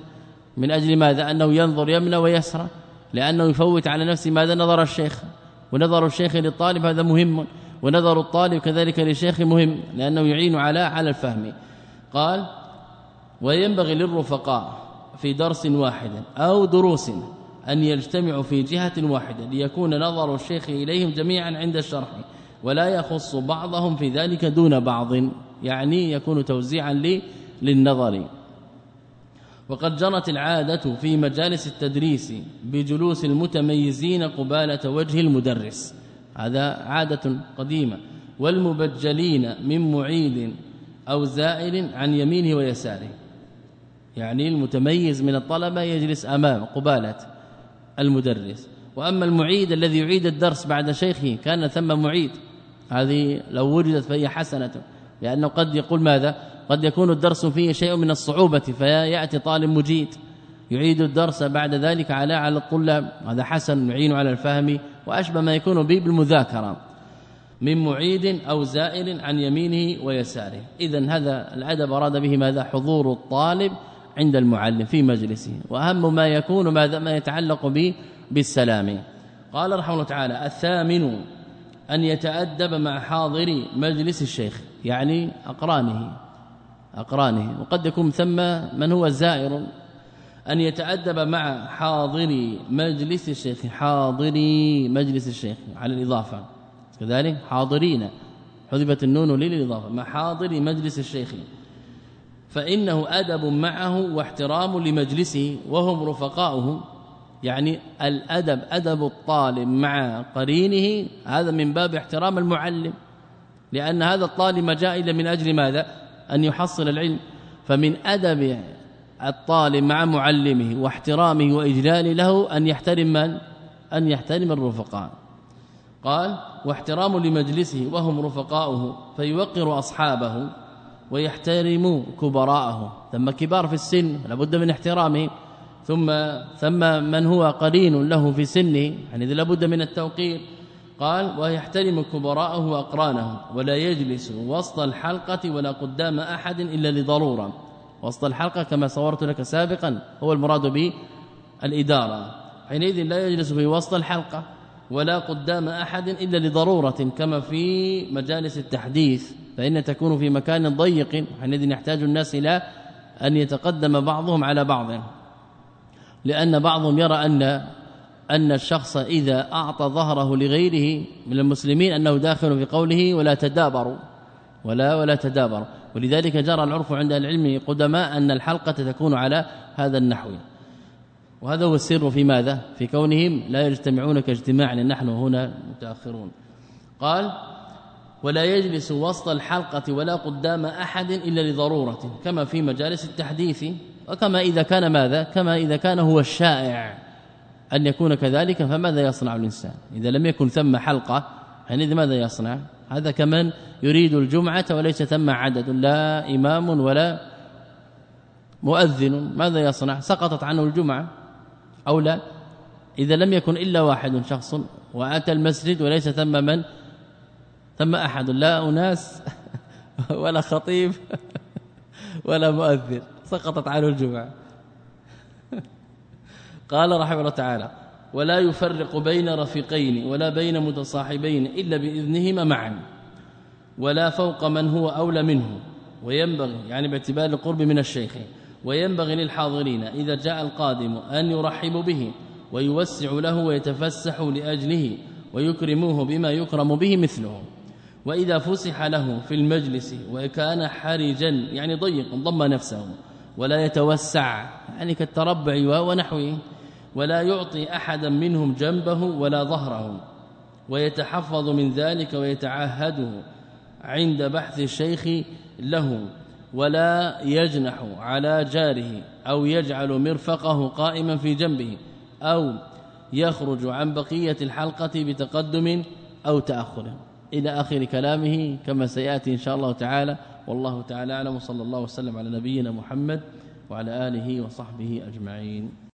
S2: من أجل ماذا؟ أنه ينظر يمنى ويسرى. لأنه يفوت على نفسه ماذا؟ نظر الشيخ. ونظر الشيخ للطالب هذا مهم. ونظر الطالب كذلك للشيخ مهم لأنه يعين على على الفهم. قال وينبغي للرفقاء في درس واحد أو دروس أن يجتمعوا في جهة واحدة ليكون نظر الشيخ إليهم جميعا عند الشرح ولا يخص بعضهم في ذلك دون بعض. يعني يكون توزيعا للنظر. وقد جرت العادة في مجالس التدريس بجلوس المتميزين قبالة وجه المدرس. هذا عادة قديمة. والمبجلين من معيد أو زائر عن يمينه ويساره. يعني المتميز من الطلبة يجلس أمام قبالة المدرس. وأما المعيد الذي يعيد الدرس بعد شيخه كان ثم معيد. هذه لو وجدت فهي حسنة. لأنه قد يقول ماذا؟ قد يكون الدرس فيه شيء من الصعوبة فياتي طالب مجيد يعيد الدرس بعد ذلك على على الطلاب. هذا حسن يعين على الفهم وأشبه ما يكون به بالمذاكرة من معيد أو زائر عن يمينه ويساره. اذا هذا الأدب أراد به ماذا؟ حضور الطالب عند المعلم في مجلسه. وأهم ما يكون ماذا؟ ما يتعلق به بالسلام. قال رحمه الله تعالى الثامن أن يتأدب مع حاضر مجلس الشيخ يعني أقرانه. أقرانه. وقد يكون ثم من هو زائر أن يتأدب مع حاضري مجلس الشيخ. حاضري مجلس الشيخ على الإضافة. كذلك حاضرين. حذفت النون للإضافة. مع حاضري مجلس الشيخ. فإنه أدب معه واحترام لمجلسه وهم رفقاؤه. يعني الأدب أدب الطالب مع قرينه. هذا من باب احترام المعلم. لأن هذا الطالب جاء إلى من أجل ماذا؟ أن يحصل العلم فمن أدب الطالب مع معلمه واحترامه وإجلاله له أن يحترم من؟ أن يحترم الرفقاء. قال واحترام لمجلسه وهم رفقاؤه فيوقر أصحابه ويحترم كبراءه. ثم كبار في السن لابد من احترامه. ثم ثم من هو قرين له في سنه يعني لابد من التوقير. قال ويحترم كبراءه وأقرانه ولا يجلس وسط الحلقة ولا قدام أحد إلا لضرورة. وسط الحلقة كما صورت لك سابقا هو المراد به الإدارة حينئذ لا يجلس في وسط الحلقة ولا قدام أحد إلا لضرورة كما في مجالس التحديث فإن تكون في مكان ضيق حينئذ يحتاج الناس إلى أن يتقدم بعضهم على بعض. لأن بعضهم يرى أن أن الشخص إذا أعطى ظهره لغيره من المسلمين أنه داخل في قوله ولا تدابروا. ولا ولا تدابروا. ولذلك جرى العرف عند العلم قدماء أن الحلقة تكون على هذا النحو. وهذا هو السر في ماذا؟ في كونهم لا يجتمعون كاجتماعنا نحن هنا متأخرون. قال ولا يجلس وسط الحلقة ولا قدام أحد إلا لضرورة كما في مجالس التحديث وكما إذا كان ماذا؟ كما إذا كان هو الشائع. أن يكون كذلك فماذا يصنع الإنسان؟ إذا لم يكن ثم حلقة يعني ماذا يصنع؟ هذا كمن يريد الجمعة وليس ثم عدد لا إمام ولا مؤذن. ماذا يصنع؟ سقطت عنه الجمعة أو لا؟ إذا لم يكن إلا واحد شخص وأتى المسجد وليس ثم من؟ ثم أحد. لا أناس ولا خطيب ولا مؤذن. سقطت عنه الجمعة. قال رحمه الله تعالى ولا يفرق بين رفيقين ولا بين متصاحبين إلا بإذنهما معا ولا فوق من هو أولى منه وينبغي يعني باعتبار القرب من الشيخ وينبغي للحاضرين إذا جاء القادم أن يرحبوا به ويوسع له ويتفسح لأجله ويكرموه بما يكرم به مثله وإذا فسح له في المجلس وكان حرجا يعني ضيق ضم نفسه ولا يتوسع يعني كالتربع ونحوه. ولا يعطي أحدا منهم جنبه ولا ظهره ويتحفظ من ذلك ويتعهده عند بحث الشيخ له ولا يجنح على جاره أو يجعل مرفقه قائما في جنبه أو يخرج عن بقية الحلقة بتقدم أو تأخر. إلى آخر كلامه كما سيأتي إن شاء الله تعالى. والله تعالى أعلم صلى الله وسلم على نبينا محمد وعلى آله وصحبه أجمعين.